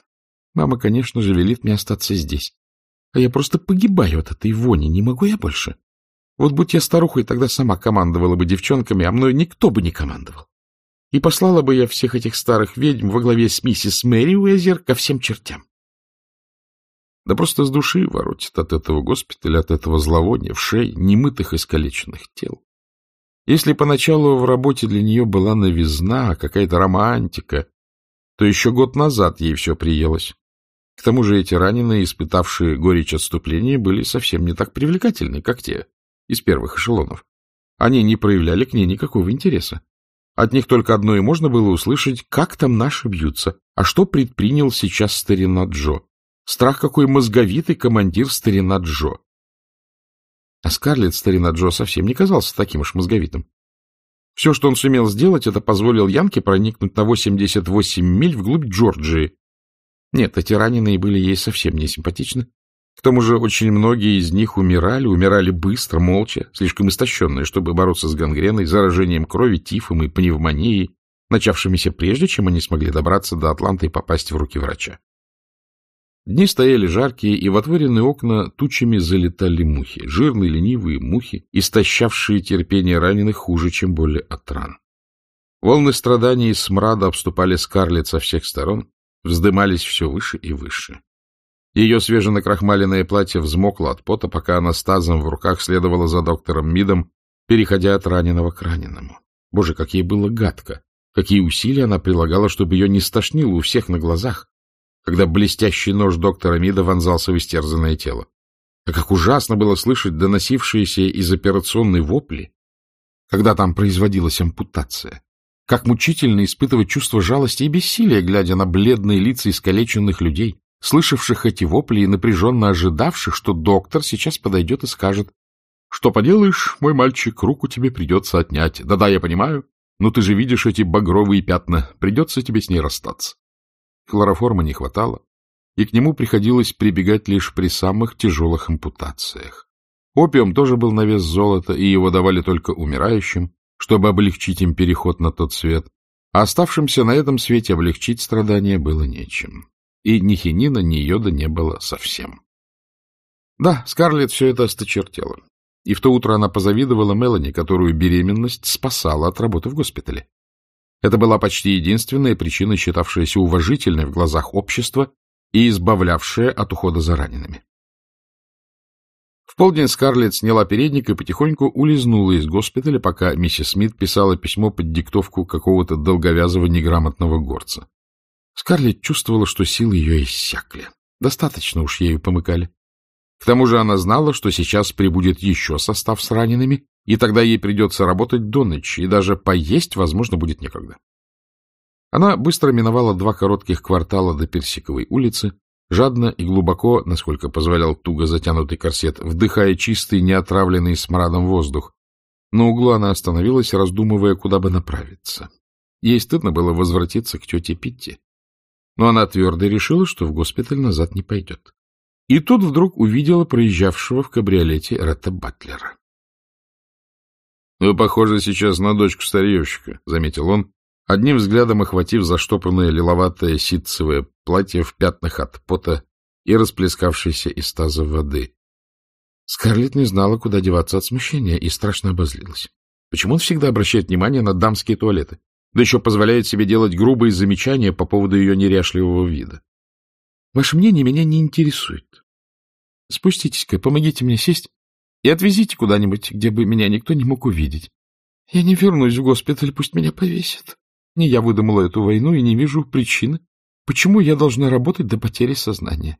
Мама, конечно же, велит мне остаться здесь. А я просто погибаю от этой вони, не могу я больше. Вот будь я старухой, тогда сама командовала бы девчонками, а мной никто бы не командовал. И послала бы я всех этих старых ведьм во главе с миссис Мэри Уэзер ко всем чертям. Да просто с души воротит от этого госпиталя, от этого зловония, в шей, немытых искалеченных тел. Если поначалу в работе для нее была новизна, какая-то романтика, то еще год назад ей все приелось. К тому же эти раненые, испытавшие горечь отступления, были совсем не так привлекательны, как те из первых эшелонов. Они не проявляли к ней никакого интереса. От них только одно и можно было услышать, как там наши бьются, а что предпринял сейчас старина Джо. Страх какой мозговитый командир старина Джо. А Скарлетт, старина Джо, совсем не казался таким уж мозговитым. Все, что он сумел сделать, это позволил Янке проникнуть на 88 миль вглубь Джорджии. Нет, эти раненые были ей совсем не симпатичны. К тому же очень многие из них умирали, умирали быстро, молча, слишком истощенные, чтобы бороться с гангреной, заражением крови, тифом и пневмонией, начавшимися прежде, чем они смогли добраться до Атланты и попасть в руки врача. Дни стояли жаркие, и в отворенные окна тучами залетали мухи, жирные ленивые мухи, истощавшие терпение раненых хуже, чем боли от ран. Волны страданий и смрада обступали Скарлетт со всех сторон, вздымались все выше и выше. Ее свеженакрахмаленное платье взмокло от пота, пока она с тазом в руках следовала за доктором Мидом, переходя от раненого к раненому. Боже, как ей было гадко! Какие усилия она прилагала, чтобы ее не стошнило у всех на глазах, когда блестящий нож доктора Мида вонзался в истерзанное тело. А как ужасно было слышать доносившиеся из операционной вопли, когда там производилась ампутация. Как мучительно испытывать чувство жалости и бессилия, глядя на бледные лица искалеченных людей, слышавших эти вопли и напряженно ожидавших, что доктор сейчас подойдет и скажет, «Что поделаешь, мой мальчик, руку тебе придется отнять. Да-да, я понимаю, но ты же видишь эти багровые пятна, придется тебе с ней расстаться». Хлороформа не хватало, и к нему приходилось прибегать лишь при самых тяжелых ампутациях. Опиум тоже был на вес золота, и его давали только умирающим, чтобы облегчить им переход на тот свет, а оставшимся на этом свете облегчить страдания было нечем. И ни хинина, ни йода не было совсем. Да, Скарлетт все это осточертела. И в то утро она позавидовала Мелани, которую беременность спасала от работы в госпитале. Это была почти единственная причина, считавшаяся уважительной в глазах общества и избавлявшая от ухода за ранеными. В полдень Скарлетт сняла передник и потихоньку улизнула из госпиталя, пока миссис Смит писала письмо под диктовку какого-то долговязого неграмотного горца. Скарлетт чувствовала, что силы ее иссякли. Достаточно уж ею помыкали. К тому же она знала, что сейчас прибудет еще состав с ранеными, и тогда ей придется работать до ночи, и даже поесть, возможно, будет некогда. Она быстро миновала два коротких квартала до Персиковой улицы, жадно и глубоко, насколько позволял туго затянутый корсет, вдыхая чистый, неотравленный смрадом воздух. На углу она остановилась, раздумывая, куда бы направиться. Ей стыдно было возвратиться к тете Питти. Но она твердо решила, что в госпиталь назад не пойдет. И тут вдруг увидела проезжавшего в кабриолете Ретта Батлера. — Вы похожи сейчас на дочку старьевщика, — заметил он, одним взглядом охватив заштопанное лиловатое ситцевое платье в пятнах от пота и расплескавшейся из таза воды. Скарлетт не знала, куда деваться от смущения, и страшно обозлилась. Почему он всегда обращает внимание на дамские туалеты? Да еще позволяет себе делать грубые замечания по поводу ее неряшливого вида. Ваше мнение меня не интересует. Спуститесь-ка, помогите мне сесть и отвезите куда-нибудь, где бы меня никто не мог увидеть. Я не вернусь в госпиталь, пусть меня повесят. Не я выдумала эту войну и не вижу причины, почему я должна работать до потери сознания.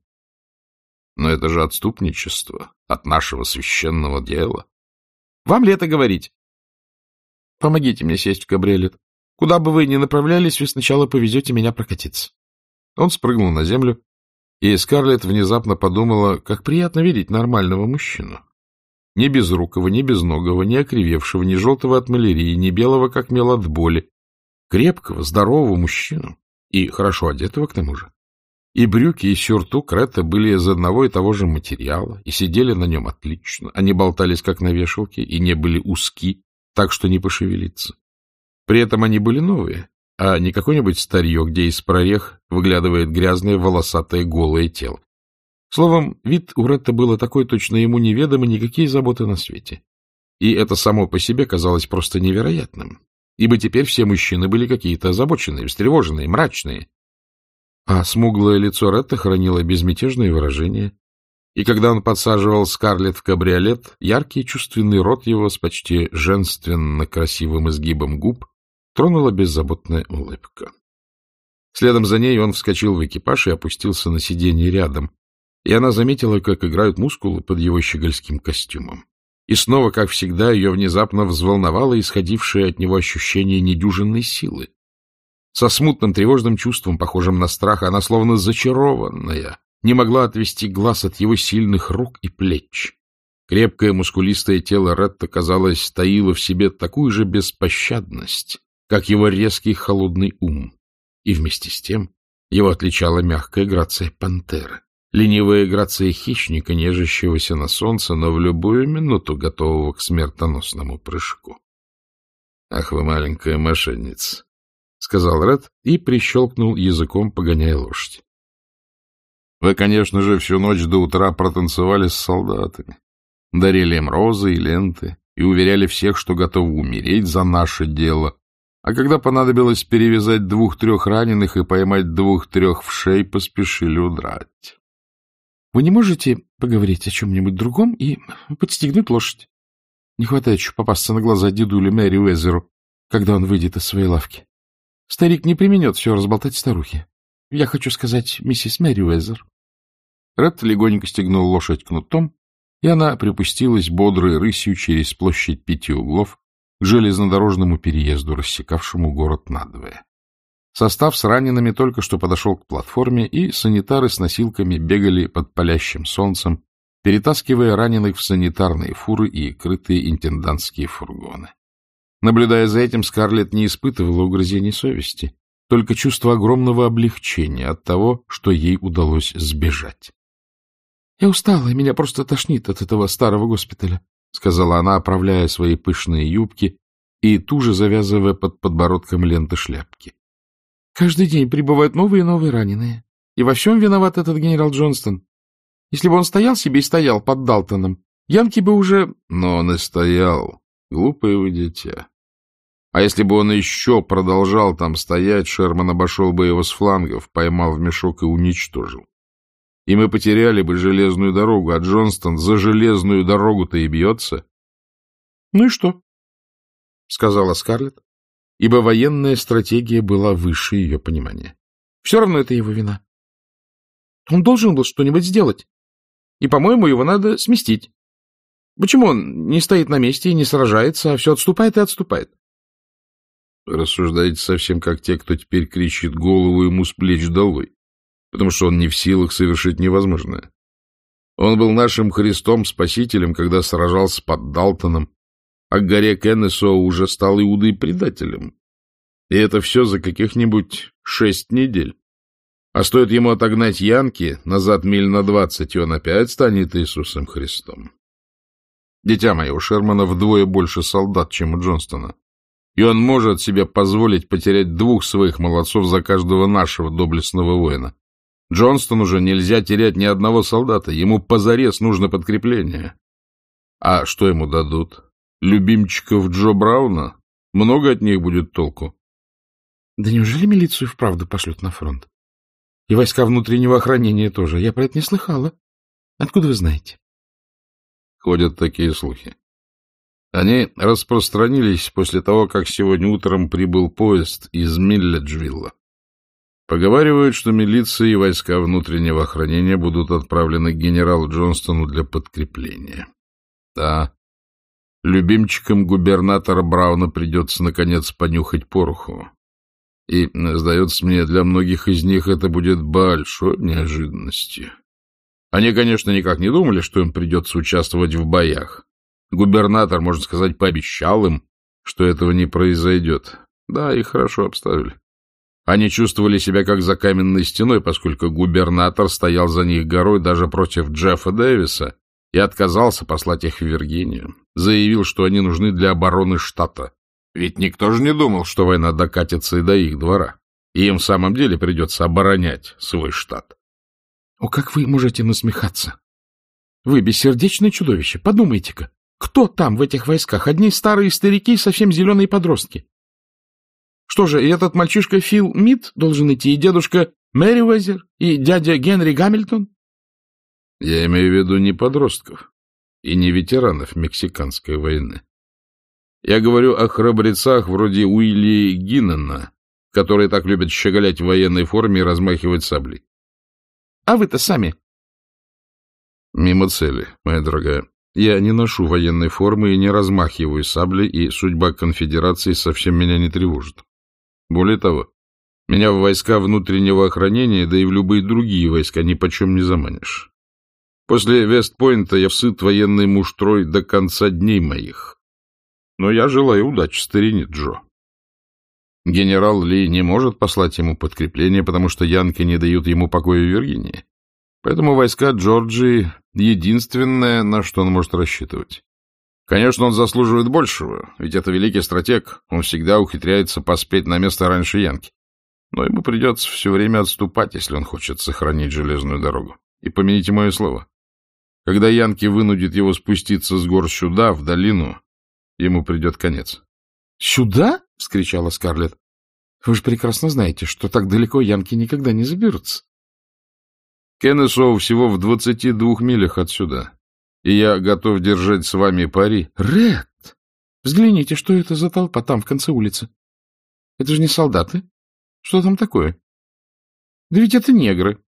Но это же отступничество от нашего священного дела. Вам ли это говорить? Помогите мне сесть в кабриолет. Куда бы вы ни направлялись, вы сначала повезете меня прокатиться. Он спрыгнул на землю, и Скарлетт внезапно подумала, как приятно видеть нормального мужчину. Ни безрукого, ни безногого, ни окривевшего, ни желтого от малярии, ни белого, как мел от боли, крепкого, здорового мужчину и хорошо одетого к тому же. И брюки, и сюртук Ретта были из одного и того же материала, и сидели на нем отлично. Они болтались, как на вешалке, и не были узки, так что не пошевелиться. При этом они были новые, а не какое-нибудь старье, где из прорех выглядывает грязное, волосатое, голое тело. Словом, вид у Ретта было такой, точно ему неведомы никакие заботы на свете. И это само по себе казалось просто невероятным ибо теперь все мужчины были какие-то озабоченные, встревоженные, мрачные. А смуглое лицо Ретта хранило безмятежное выражение, и когда он подсаживал Скарлетт в кабриолет, яркий чувственный рот его с почти женственно красивым изгибом губ тронула беззаботная улыбка. Следом за ней он вскочил в экипаж и опустился на сиденье рядом, и она заметила, как играют мускулы под его щегольским костюмом. И снова, как всегда, ее внезапно взволновало исходившее от него ощущение недюжинной силы. Со смутным тревожным чувством, похожим на страх, она словно зачарованная, не могла отвести глаз от его сильных рук и плеч. Крепкое мускулистое тело Ретта, казалось, таило в себе такую же беспощадность, как его резкий холодный ум. И вместе с тем его отличала мягкая грация пантеры ленивая грация хищника, нежащегося на солнце, но в любую минуту готового к смертоносному прыжку. — Ах вы, маленькая мошенница! — сказал Ред и прищелкнул языком, погоняя лошадь. — Вы, конечно же, всю ночь до утра протанцевали с солдатами, дарили им розы и ленты и уверяли всех, что готовы умереть за наше дело, а когда понадобилось перевязать двух-трех раненых и поймать двух-трех в шей, поспешили удрать.
Вы не можете поговорить о чем-нибудь другом и подстегнуть лошадь? Не хватает еще попасться на глаза дедулю Мэри Уэзеру, когда он выйдет из своей лавки. Старик не применет все разболтать старухе. Я хочу сказать, миссис Мэри Уэзер.
Ред легонько стегнул лошадь кнутом, и она припустилась бодрой рысью через площадь пяти углов к железнодорожному переезду, рассекавшему город надвое. Состав с ранеными только что подошел к платформе, и санитары с носилками бегали под палящим солнцем, перетаскивая раненых в санитарные фуры и крытые интендантские фургоны. Наблюдая за этим, Скарлетт не испытывала угрызений совести, только чувство огромного облегчения от того, что ей удалось сбежать.
— Я устала, меня просто тошнит от этого старого госпиталя, — сказала она, оправляя свои пышные юбки и туже завязывая под подбородком ленты шляпки. — Каждый день прибывают новые и новые раненые. И во всем виноват этот генерал Джонстон. Если бы он стоял себе и стоял под Далтоном, Янки бы уже...
Но он и стоял. Глупое вы дитя. А если бы он еще продолжал там стоять, Шерман обошел бы его с флангов, поймал в мешок и уничтожил. И мы потеряли бы железную дорогу, а Джонстон за железную дорогу-то и бьется.
— Ну и что? — сказала Скарлетт, ибо военная стратегия была выше ее понимания. — Все равно это его вина. Он должен был что-нибудь сделать. И, по-моему, его надо сместить. Почему он не стоит на месте и не сражается, а все отступает и отступает?
Рассуждаете совсем как те, кто теперь кричит голову ему с плеч долой, потому что он не в силах совершить невозможное. Он был нашим Христом-спасителем, когда сражался под Далтоном, а к горе Кеннесо уже стал Иудой-предателем. И это все за каких-нибудь шесть недель. А стоит ему отогнать Янки назад миль на двадцать, и он опять станет Иисусом Христом. Дитя мое, у Шермана вдвое больше солдат, чем у Джонстона. И он может себе позволить потерять двух своих молодцов за каждого нашего доблестного воина. Джонстону же нельзя терять ни одного солдата, ему позарез нужно подкрепление. А что ему дадут? Любимчиков Джо Брауна? Много от них будет толку?
Да неужели милицию вправду пошлют на фронт? И войска внутреннего охранения тоже. Я про это не слыхала. Откуда вы знаете?
Ходят такие слухи. Они распространились после того, как сегодня утром прибыл поезд из Милледжвилла. Поговаривают, что милиция и войска внутреннего охранения будут отправлены к генералу Джонстону для подкрепления. Да, любимчикам губернатора Брауна придется, наконец, понюхать пороху. И, сдается мне, для многих из них это будет большой неожиданностью. Они, конечно, никак не думали, что им придется участвовать в боях. Губернатор, можно сказать, пообещал им, что этого не произойдет. Да, их хорошо обставили. Они чувствовали себя как за каменной стеной, поскольку губернатор стоял за них горой даже против Джеффа Дэвиса и отказался послать их в Виргинию. Заявил, что они нужны для обороны штата. Ведь никто же не думал, что война докатится и до их двора, и им в самом деле придется оборонять свой штат.
— О, как вы можете насмехаться! Вы бессердечное чудовище, подумайте-ка, кто там в этих войсках? Одни старые старики и совсем зеленые подростки. Что же, и этот мальчишка Фил Мид должен идти, и дедушка Мэри Уэзер, и дядя Генри Гамильтон?
Я имею в виду не подростков и не ветеранов Мексиканской войны. Я говорю о храбрецах вроде Уилли Гиннена, которые так любят щеголять в военной форме и размахивать саблей.
— А вы-то сами?
— Мимо цели, моя дорогая. Я не ношу военной формы и не размахиваю саблей, и судьба конфедерации совсем меня не тревожит. Более того, меня в войска внутреннего охранения, да и в любые другие войска ни почем не заманишь. После Вестпойнта я всыт военной муштрой до конца дней моих. Но я желаю удачи старине Джо. Генерал Ли не может послать ему подкрепление, потому что янки не дают ему покоя в Виргинии. Поэтому войска Джорджии — единственное, на что он может рассчитывать. Конечно, он заслуживает большего, ведь это великий стратег, он всегда ухитряется поспеть на место раньше Янки. Но ему придется все время отступать, если он хочет сохранить железную дорогу. И помяните мое слово. Когда Янки вынудит его спуститься с гор сюда, в долину, ему придет конец.
— Сюда? — вскричала Скарлетт. — Вы же прекрасно знаете, что так далеко янки никогда не заберутся.
Кеннесоу всего в двадцати двух милях отсюда, и я готов держать с вами пари.
Ред! Взгляните, что это за толпа там, в конце улицы. Это же не солдаты. Что там такое? Да ведь это негры.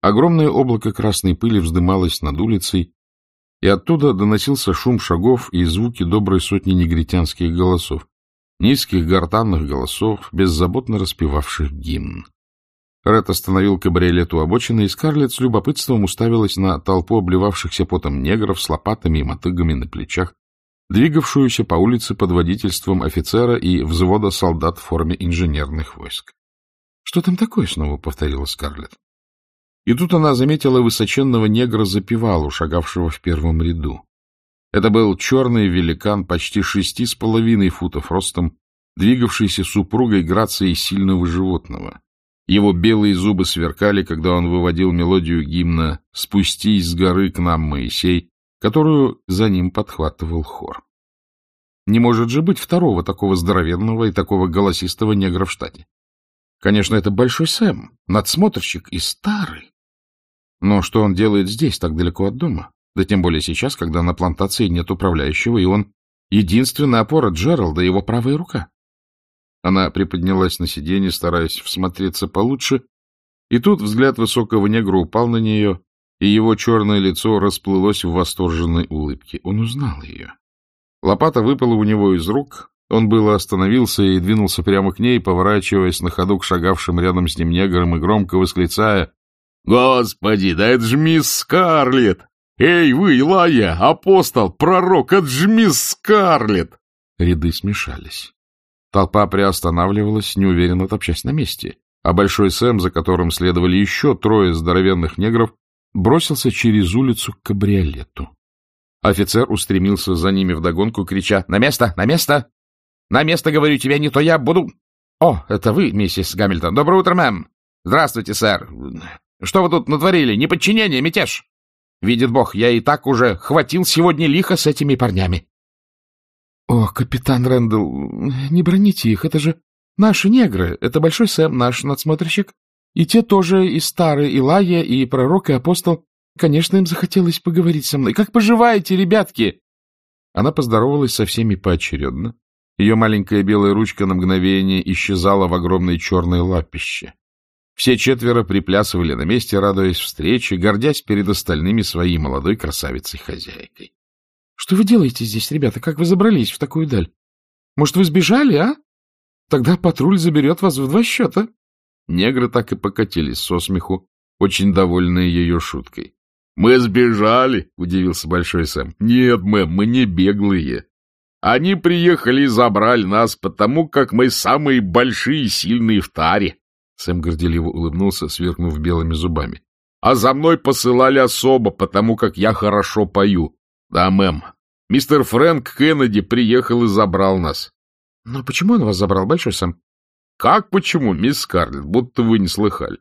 Огромное облако красной пыли вздымалось над улицей, и оттуда доносился шум шагов и звуки доброй сотни негритянских голосов, низких гортанных голосов, беззаботно распевавших гимн. Ред остановил кабриолет у обочины, и Скарлетт с любопытством уставилась на толпу обливавшихся потом негров с лопатами и мотыгами на плечах, двигавшуюся по улице под водительством офицера и взвода солдат в форме инженерных войск. — Что там такое? — снова повторила Скарлетт. И тут она заметила высоченного негра-запевалу, шагавшего в первом ряду. Это был черный великан почти шести с половиной футов ростом, двигавшийся супругой грацией сильного животного. Его белые зубы сверкали, когда он выводил мелодию гимна «Спустись с горы к нам, Моисей», которую за ним подхватывал хор. Не может же быть второго такого здоровенного и такого голосистого негра в штате. Конечно, это Большой Сэм, надсмотрщик и старый. Но что он делает здесь, так далеко от дома? Да тем более сейчас, когда на плантации нет управляющего, и он единственная опора Джералда, его правая рука. Она приподнялась на сиденье, стараясь всмотреться получше, и тут взгляд высокого негра упал на нее, и его черное лицо расплылось в восторженной улыбке. Он узнал ее. Лопата выпала у него из рук, он было остановился и двинулся прямо к ней, поворачиваясь на ходу к шагавшим рядом с ним неграм и громко восклицая «Господи, да это ж мисс Скарлетт! Эй, вы, Илая, апостол, пророк, это ж мисс Скарлетт!» Ряды смешались. Толпа приостанавливалась, неуверенно топчась на месте, а Большой Сэм, за которым следовали еще трое здоровенных негров, бросился через улицу к кабриолету. Офицер устремился за ними вдогонку, крича «На место! На место! На место, говорю тебе, не то я буду...» «О, это вы, миссис Гамильтон. Доброе утро, мэм!» «Здравствуйте, сэр. Что вы тут натворили? Неподчинение, мятеж? Видит бог, я и так уже хватил сегодня лихо с этими парнями».
«О, капитан Рэндалл, не броните их, это же наши негры. Это Большой Сэм, наш надсмотрщик. И те тоже, и старый Илая, и пророк, и апостол. Конечно, им захотелось поговорить со мной. Как поживаете, ребятки? Она поздоровалась со всеми поочередно. Ее маленькая белая ручка на мгновение исчезала в огромной черной лапище. Все четверо приплясывали на месте, радуясь встрече, гордясь перед остальными своей молодой красавицей-хозяйкой. — Что вы делаете здесь, ребята? Как вы забрались в такую даль? Может, вы сбежали, а? Тогда патруль заберет вас в два счета.
Негры так и покатились со смеху, очень довольные ее шуткой. — Мы сбежали, — удивился Большой Сэм. — Нет, мэм, мы не беглые. Они приехали и забрали нас, потому как мы самые большие и сильные в таре. Сэм горделиво улыбнулся, сверкнув белыми зубами. — А за мной посылали особо, потому как я хорошо пою. Да, мэм. Мистер Фрэнк Кеннеди приехал и забрал нас.
— Но почему он вас забрал, Большой Сэм?
— Как почему, мисс Скарлетт, будто вы не слыхали?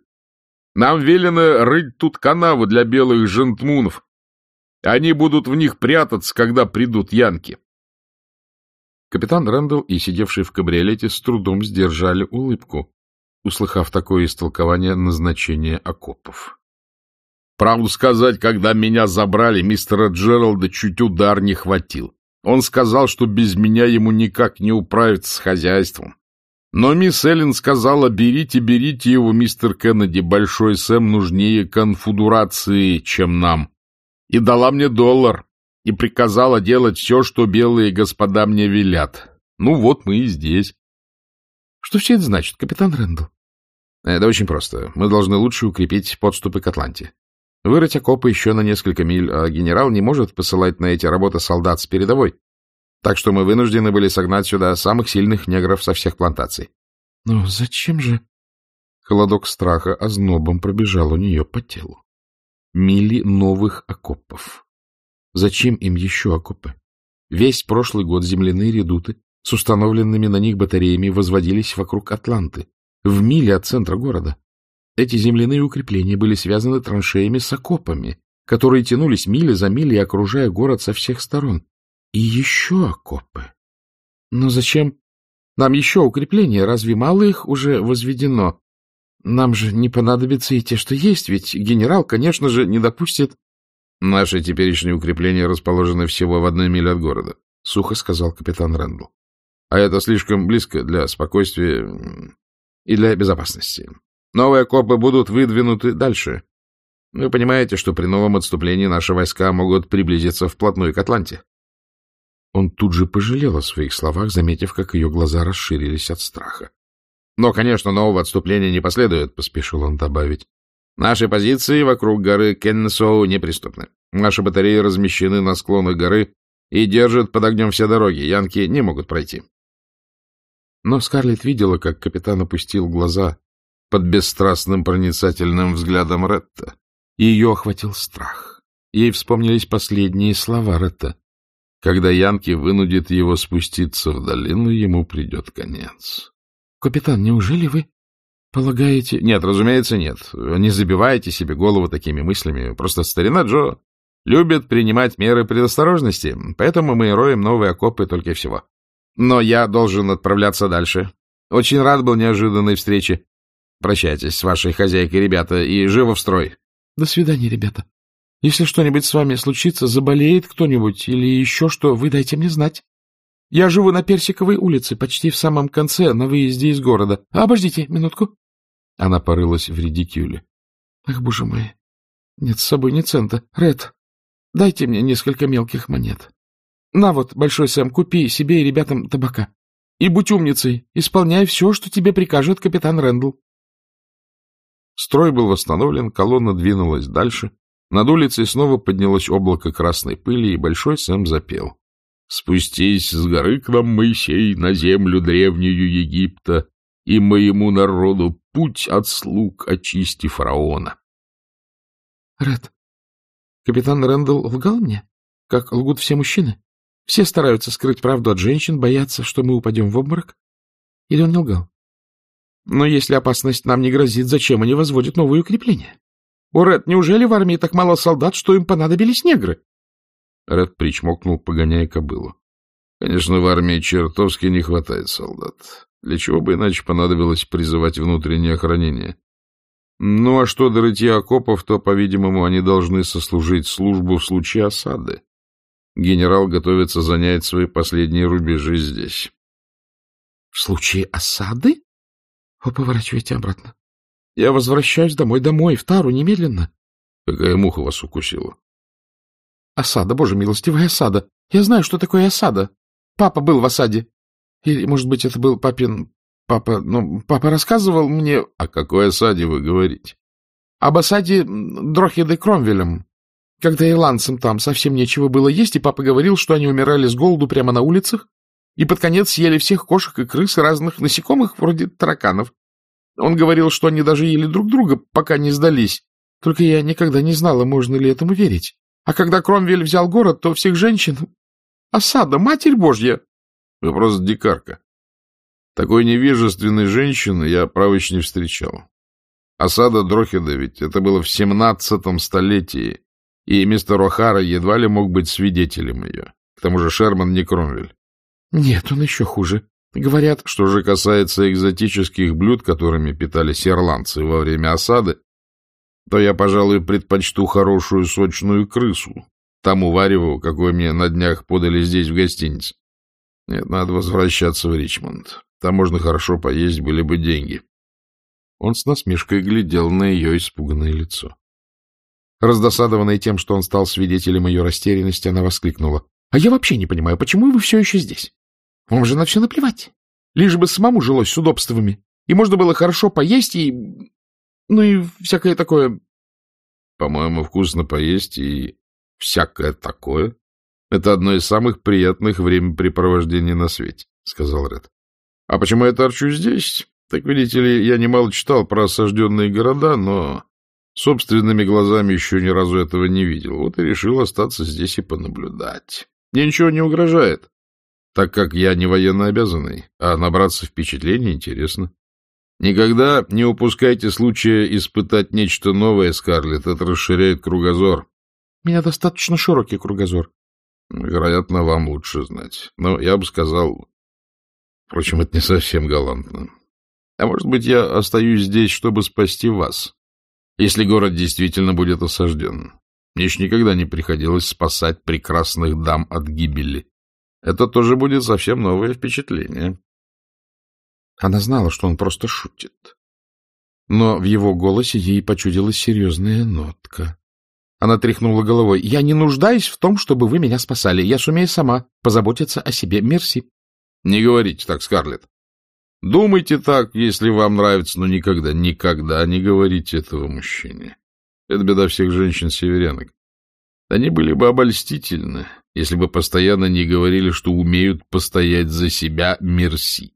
Нам велено рыть тут канавы для белых жентмунов. Они будут в них прятаться, когда придут янки. Капитан Рэндалл и сидевший в кабриолете с трудом сдержали улыбку услыхав такое истолкование назначения окопов. Правду сказать, когда меня забрали, мистера Джералда чуть удар не хватил. Он сказал, что без меня ему никак не управиться с хозяйством. Но мисс Эллен сказала, берите, берите его, мистер Кеннеди, Большой Сэм нужнее конфедерации, чем нам. И дала мне доллар, и приказала делать все, что белые господа мне велят. Ну вот мы и здесь.
Что все это значит, капитан Рэндалл?
Это очень просто. Мы должны лучше укрепить подступы к Атланте. Вырыть окопы еще на несколько миль, а генерал не может посылать на эти работы солдат с передовой. Так что мы вынуждены были согнать сюда самых сильных негров со всех плантаций.
Но зачем же... Холодок страха ознобом пробежал у нее по телу. Мили новых окопов. Зачем им еще окопы? Весь прошлый год земляные редуты с установленными на них батареями возводились вокруг Атланты, в миле от центра города. Эти земляные укрепления были связаны траншеями с окопами, которые тянулись мили за милей, окружая город со всех сторон. И еще окопы. Но зачем нам еще укрепления? Разве мало их уже возведено? Нам же не понадобится и те, что есть, ведь генерал, конечно же, не допустит...
— Наши теперешние укрепления расположены всего в одной миле от города, — сухо сказал капитан Рэндалл. — А это слишком близко для спокойствия и для безопасности. Новые окопы будут выдвинуты дальше. Вы понимаете, что при новом отступлении наши войска могут приблизиться вплотную к Атланте.
Он тут же пожалел о своих словах, заметив, как ее глаза расширились от страха.
— Но, конечно, нового отступления не последует, — поспешил он добавить. Наши позиции вокруг горы Кеннесоу неприступны. Наши батареи размещены на склонах горы и держат под огнем все дороги. Янки не могут пройти.
Но Скарлетт видела, как капитан опустил глаза под бесстрастным проницательным взглядом Ретта, и ее охватил страх. Ей вспомнились последние слова Ретта. Когда Янки вынудит его спуститься в долину, ему придет конец. — Капитан, неужели вы Полагаете?
Нет, разумеется, нет. Не забивайте себе голову такими мыслями. Просто старина Джо любит принимать меры предосторожности, поэтому мы роем новые окопы только и всего. Но я должен отправляться дальше. Очень рад был неожиданной встрече. Прощайтесь с вашей хозяйкой, ребята, и живо в строй.
До свидания, ребята. Если что-нибудь с вами случится, заболеет кто-нибудь или еще что, вы дайте мне знать. Я живу на Персиковой улице, почти в самом конце, на выезде из города. Обождите минутку. Она порылась в редикюле. — Ах, боже мой! Нет с собой ни цента. Ред, дайте мне несколько мелких монет. На вот, Большой Сэм, купи себе и ребятам табака. И будь умницей, исполняй все, что тебе прикажет капитан Рэндалл.
Строй был восстановлен, колонна двинулась дальше. Над улицей снова поднялось облако красной пыли, и Большой Сэм запел. «Спустись с горы к нам, Моисей, на землю древнюю Египта, и моему народу путь от слуг очисти фараона.
— Ред, капитан Рэндалл лгал мне, как лгут все мужчины. Все стараются скрыть правду от женщин, боятся, что мы упадем в обморок. Или он не лгал? Но если опасность нам не грозит, зачем они возводят новые укрепления? О, Ред, неужели в армии так мало солдат, что им понадобились негры?
Ред причмокнул, погоняя кобылу. Конечно, в армии чертовски не хватает солдат. Для чего бы иначе понадобилось призывать внутреннее охранение? Ну а что до рытья окопов, то, по-видимому, они должны сослужить службу в случае осады. Генерал готовится занять свои последние рубежи здесь.
— В случае осады? О, поворачивайте обратно. Я возвращаюсь домой, домой, в Тару, немедленно.
Какая муха вас укусила?
Осада, боже милостивая, осада. Я знаю, что такое осада. Папа был в осаде. Или, может быть, это был папин... Папа... Ну, папа рассказывал мне...
— О какой осаде вы говорите?
— Об осаде Дрохиды Кромвелем. Когда ирландцам там совсем нечего было есть, и папа говорил, что они умирали с голоду прямо на улицах, и под конец съели всех кошек и крыс и разных насекомых, вроде тараканов. Он говорил, что они даже ели друг друга, пока не сдались. Только я никогда не знала, можно ли этому верить. А когда Кромвель взял город, то всех женщин... Осада, Матерь Божья!
Вы просто дикарка. Такой невежественной женщины я, право, не встречал. Осада Дрохида ведь это было в семнадцатом столетии, и мистер О'Хара едва ли мог быть свидетелем ее. К тому же Шерман не Кромвель.
Нет, он еще хуже. Говорят...
Что же касается экзотических блюд, которыми питались ирландцы во время осады, то я, пожалуй, предпочту хорошую сочную крысу, тому вареву, какой мне на днях подали здесь в гостинице. Нет, надо возвращаться в Ричмонд. Там можно хорошо поесть, были бы деньги. Он с насмешкой глядел на ее испуганное лицо.
Раздосадованная тем, что он стал свидетелем ее растерянности, она воскликнула. — А я вообще не понимаю, почему вы все еще здесь? Вам же на все наплевать. Лишь бы самому жилось с удобствами. И можно было хорошо поесть и... Ну и всякое такое...
— По-моему, вкусно поесть и всякое такое — Это одно из самых приятных времяпрепровождений на свете, — сказал Ред. — А почему я торчу здесь? Так, видите ли, я немало читал про осажденные города, но собственными глазами еще ни разу этого не видел. Вот и решил остаться здесь и понаблюдать. Мне ничего не угрожает, так как я не военно обязанный, а набраться впечатлений интересно. Никогда не упускайте случая испытать нечто новое, Скарлетт, это расширяет кругозор.
— У меня достаточно широкий кругозор.
Вероятно, вам лучше знать. Но я бы сказал... Впрочем, это не совсем галантно. А может быть, я остаюсь здесь, чтобы спасти вас, если город действительно будет осажден. Еще никогда не приходилось спасать прекрасных дам от гибели. Это тоже будет совсем новое впечатление.
Она знала, что он просто шутит. Но в его голосе ей почудилась серьезная нотка. Она тряхнула головой. — Я не нуждаюсь в том, чтобы вы меня спасали. Я сумею сама позаботиться о себе. Мерси.
— Не говорите так, Скарлетт. Думайте так, если вам нравится, но никогда, никогда не говорите этого мужчине. Это беда всех женщин-северянок. Они были бы обольстительны, если бы постоянно не говорили, что умеют постоять за себя мерси.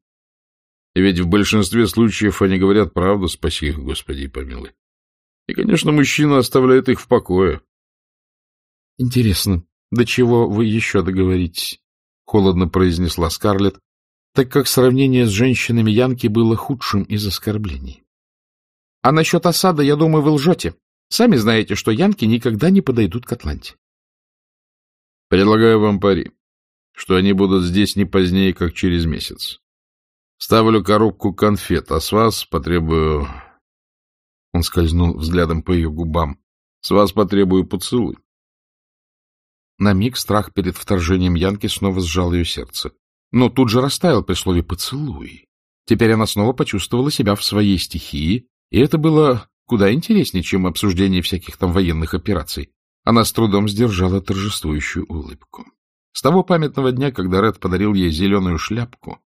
Ведь в большинстве случаев они говорят правду, спаси их, Господи, помилуй. И, конечно, мужчина оставляет их в покое.
— Интересно, до чего вы еще договоритесь? — холодно произнесла Скарлетт, так как сравнение с женщинами Янки было худшим из оскорблений. — А насчет осады, я думаю, вы лжете. Сами знаете, что янки никогда не подойдут к Атланте.
Предлагаю вам пари, что они будут здесь не позднее, как через месяц. Ставлю коробку конфет, а с вас потребую... Он скользнул взглядом по ее губам. С вас потребую поцелуй.
На миг страх перед вторжением Янки снова сжал ее сердце. Но тут же растаял при слове «поцелуй». Теперь она снова почувствовала себя в своей стихии, и это было Куда интереснее, чем обсуждение всяких там военных операций. Она с трудом сдержала торжествующую улыбку. С того памятного дня, когда Ред подарил ей зеленую шляпку,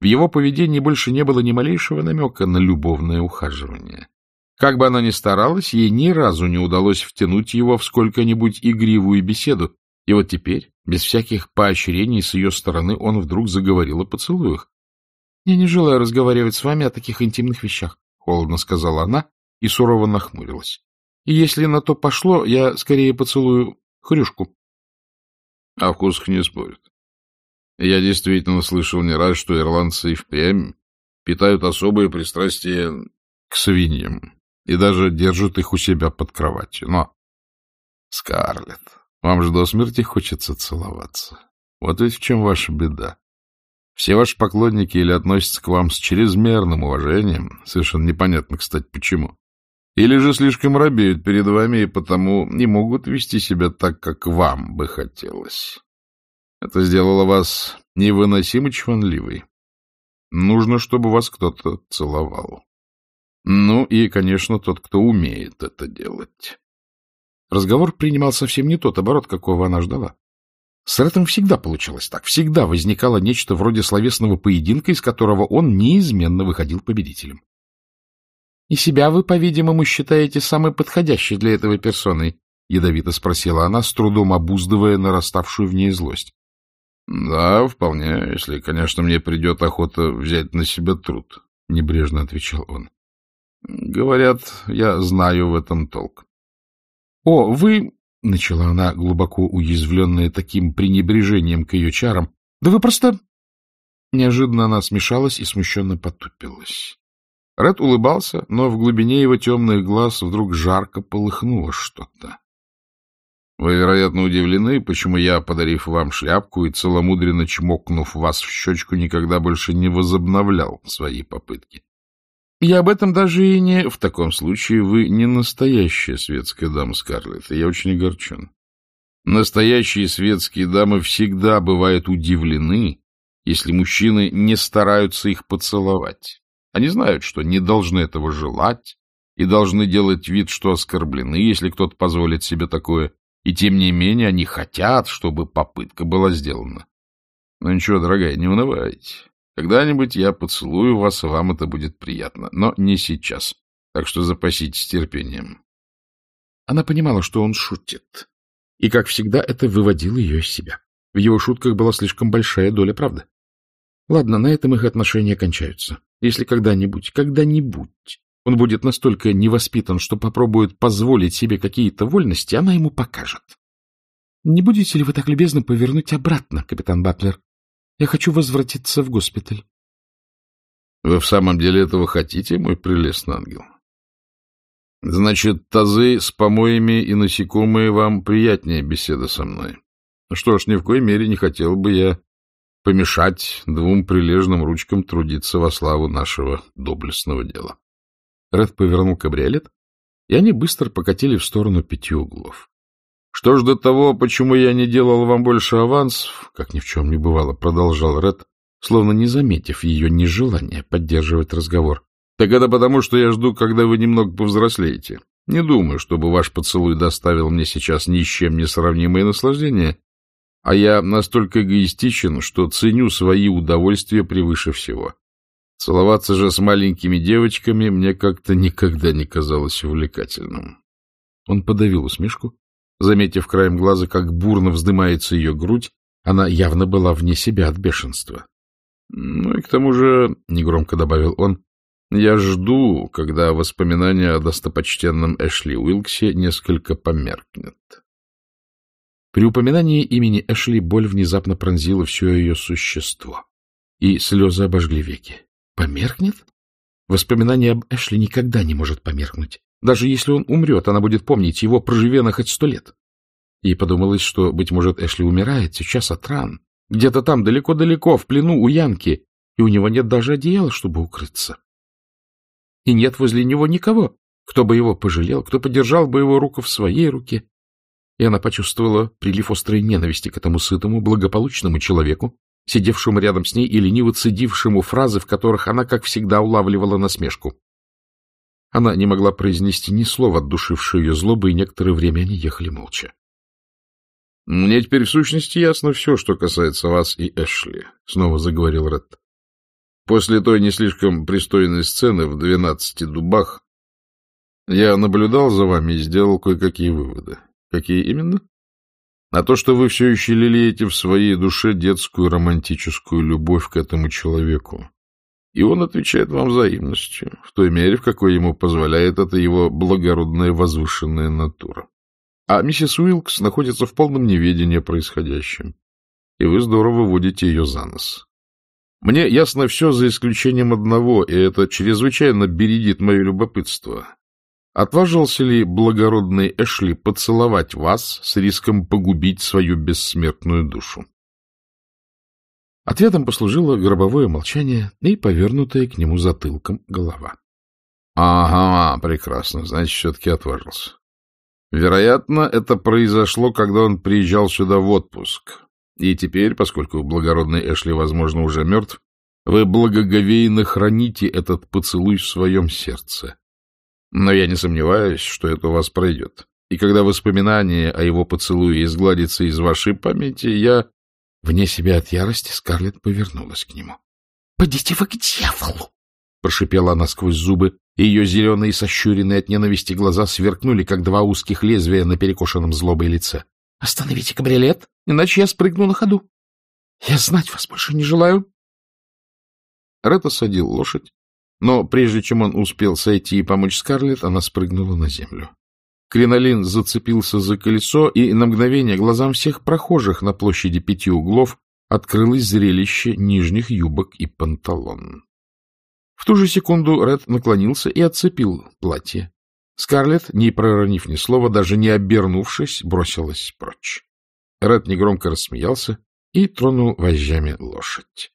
в его поведении больше не было ни малейшего намека на любовное ухаживание. Как бы она ни старалась, ей ни разу не удалось втянуть его в сколько-нибудь игривую беседу, и вот теперь, без всяких поощрений с ее стороны, он вдруг заговорил о поцелуях. — Я не желаю разговаривать с вами о таких интимных вещах, — холодно сказала она, и сурово нахмурилась. — И если на то пошло, я скорее поцелую хрюшку.
— О вкусах не спорят. Я действительно слышал не раз, что ирландцы и впрямь питают особое пристрастие к свиньям и даже держат их у себя под кроватью. Но, Скарлетт, вам же до смерти хочется целоваться. Вот ведь в чем ваша беда. Все ваши поклонники или относятся к вам с чрезмерным уважением, совершенно непонятно, кстати, почему, или же слишком робеют перед вами и потому не могут вести себя так, как вам бы хотелось. Это сделало вас невыносимо чванливой. Нужно, чтобы вас кто-то целовал. Ну и, конечно, тот, кто умеет это делать.
Разговор принимал совсем не тот оборот, какого она ждала. С Рэтом всегда получалось так. Всегда возникало нечто вроде словесного поединка, из которого он неизменно выходил победителем. — И себя вы, по-видимому, считаете самой подходящей для этого персоной? — ядовито спросила она, с трудом обуздывая нараставшую в ней злость.
— Да, вполне, если, конечно, мне придет охота взять на себя труд, — небрежно отвечал он. — Говорят, я знаю в этом толк.
— О, вы... — начала она, глубоко уязвленная таким пренебрежением к ее чарам. — Да вы просто... Неожиданно она смешалась и смущенно потупилась. Ред улыбался, но в глубине его темных глаз вдруг жарко полыхнуло что-то.
— Вы, вероятно, удивлены, почему я, подарив вам шляпку и целомудренно чмокнув вас в щечку, никогда больше не возобновлял свои попытки. Я об этом даже и не... В таком случае вы не настоящая светская дама, Скарлетт, и я очень огорчен. Настоящие светские дамы всегда бывают удивлены, если мужчины не стараются их поцеловать. Они знают, что не должны этого желать и должны делать вид, что оскорблены, если кто-то позволит себе такое, и тем не менее они хотят, чтобы попытка была сделана. Ну ничего, дорогая, не унывайте. Когда-нибудь я поцелую вас, и вам это будет приятно, но не сейчас. Так что запаситесь терпением.
Она понимала, что он шутит, и, как всегда, это выводило ее из себя. В его шутках была слишком большая доля правды. Ладно, на этом их отношения кончаются. Если когда-нибудь, когда-нибудь он будет настолько невоспитан, что попробует позволить себе какие-то вольности, она ему покажет. — Не будете ли вы так любезно повернуть обратно, капитан Батлер? Я хочу возвратиться в госпиталь.
— Вы в самом деле этого хотите, мой прелестный ангел? — Значит, тазы с помоями и насекомые вам приятнее беседа со мной. Что ж, ни в коей мере не хотел бы я помешать двум прилежным ручкам трудиться во славу нашего доблестного дела.
Ред повернул кабриолет, и они быстро покатили в сторону пяти углов.
— Что ж до того, почему я не делал вам больше авансов, как ни в чем не бывало, — продолжал Ред, словно не заметив ее нежелания поддерживать разговор. — Так это потому, что я жду, когда вы немного повзрослеете. Не думаю, чтобы ваш поцелуй доставил мне сейчас ни с чем не сравнимое наслаждение, а я настолько эгоистичен, что ценю свои удовольствия превыше всего. Целоваться же с маленькими девочками мне как-то никогда не казалось увлекательным.
Он подавил усмешку, заметив краем глаза, как бурно вздымается ее грудь, она явно была вне себя от бешенства.
Ну и к тому же, — негромко добавил он, — я жду, когда воспоминание о достопочтенном Эшли Уилксе несколько померкнет.
При упоминании имени Эшли боль внезапно пронзила все ее существо, и слезы обожгли веки. Померкнет? Воспоминание об Эшли никогда не может померкнуть. Даже если он умрет, она будет помнить его, проживя на хоть сто лет. Ей подумалось, что, быть может, Эшли умирает сейчас от ран. Где-то там, далеко-далеко, в плену у Янки, и у него нет даже одеяла, чтобы укрыться. И нет возле него никого, кто бы его пожалел, кто подержал бы его руку в своей руке. И она почувствовала прилив острой ненависти к этому сытому, благополучному человеку, сидевшему рядом с ней и лениво цедившему фразы, в которых она, как всегда, улавливала насмешку. Она не могла произнести ни слова, отдушившее ее злобы, и некоторое время они ехали молча.
— Мне теперь в сущности ясно все, что касается вас и Эшли, — снова заговорил Ретт. После той не слишком пристойной сцены в «Двенадцати дубах» я наблюдал за вами и сделал кое-какие выводы. Какие именно? А то, что вы все еще лелеете в своей душе детскую романтическую любовь к этому человеку, и он отвечает вам взаимностью, в той мере, в какой ему позволяет это его благородная возвышенная натура. А миссис Уилкс находится в полном неведении о происходящем, и вы здорово водите ее за нос. Мне ясно все за исключением одного, и это чрезвычайно бередит мое любопытство. Отважился ли благородный Эшли поцеловать вас с риском погубить свою бессмертную душу?
Ответом послужило гробовое молчание и повернутая к нему затылком голова.
— Ага, прекрасно, значит, все-таки отважился. Вероятно, это произошло, когда он приезжал сюда в отпуск. И теперь, поскольку благородный Эшли, возможно, уже мертв, вы благоговейно храните этот поцелуй в своем сердце. Но я не сомневаюсь, что это у вас пройдет. И когда воспоминание о его поцелуе изгладится из вашей памяти, я
Вне себя от ярости Скарлетт повернулась к нему. — Подите вы к дьяволу! — прошипела она сквозь зубы, и ее зеленые сощуренные от ненависти глаза сверкнули, как два узких лезвия на перекошенном злобой лице. — Остановите кабриолет, иначе я спрыгну на ходу. Я знать вас больше не желаю.
Ред осадил лошадь, но прежде чем он успел сойти и помочь Скарлетт, она спрыгнула на землю. Кринолин зацепился за колесо, и на мгновение глазам всех прохожих на площади пяти углов открылось зрелище нижних юбок и панталон. В ту же секунду Ред наклонился и отцепил платье. Скарлетт, не проронив ни слова, даже не обернувшись, бросилась прочь. Ред негромко рассмеялся и тронул вожжами лошадь.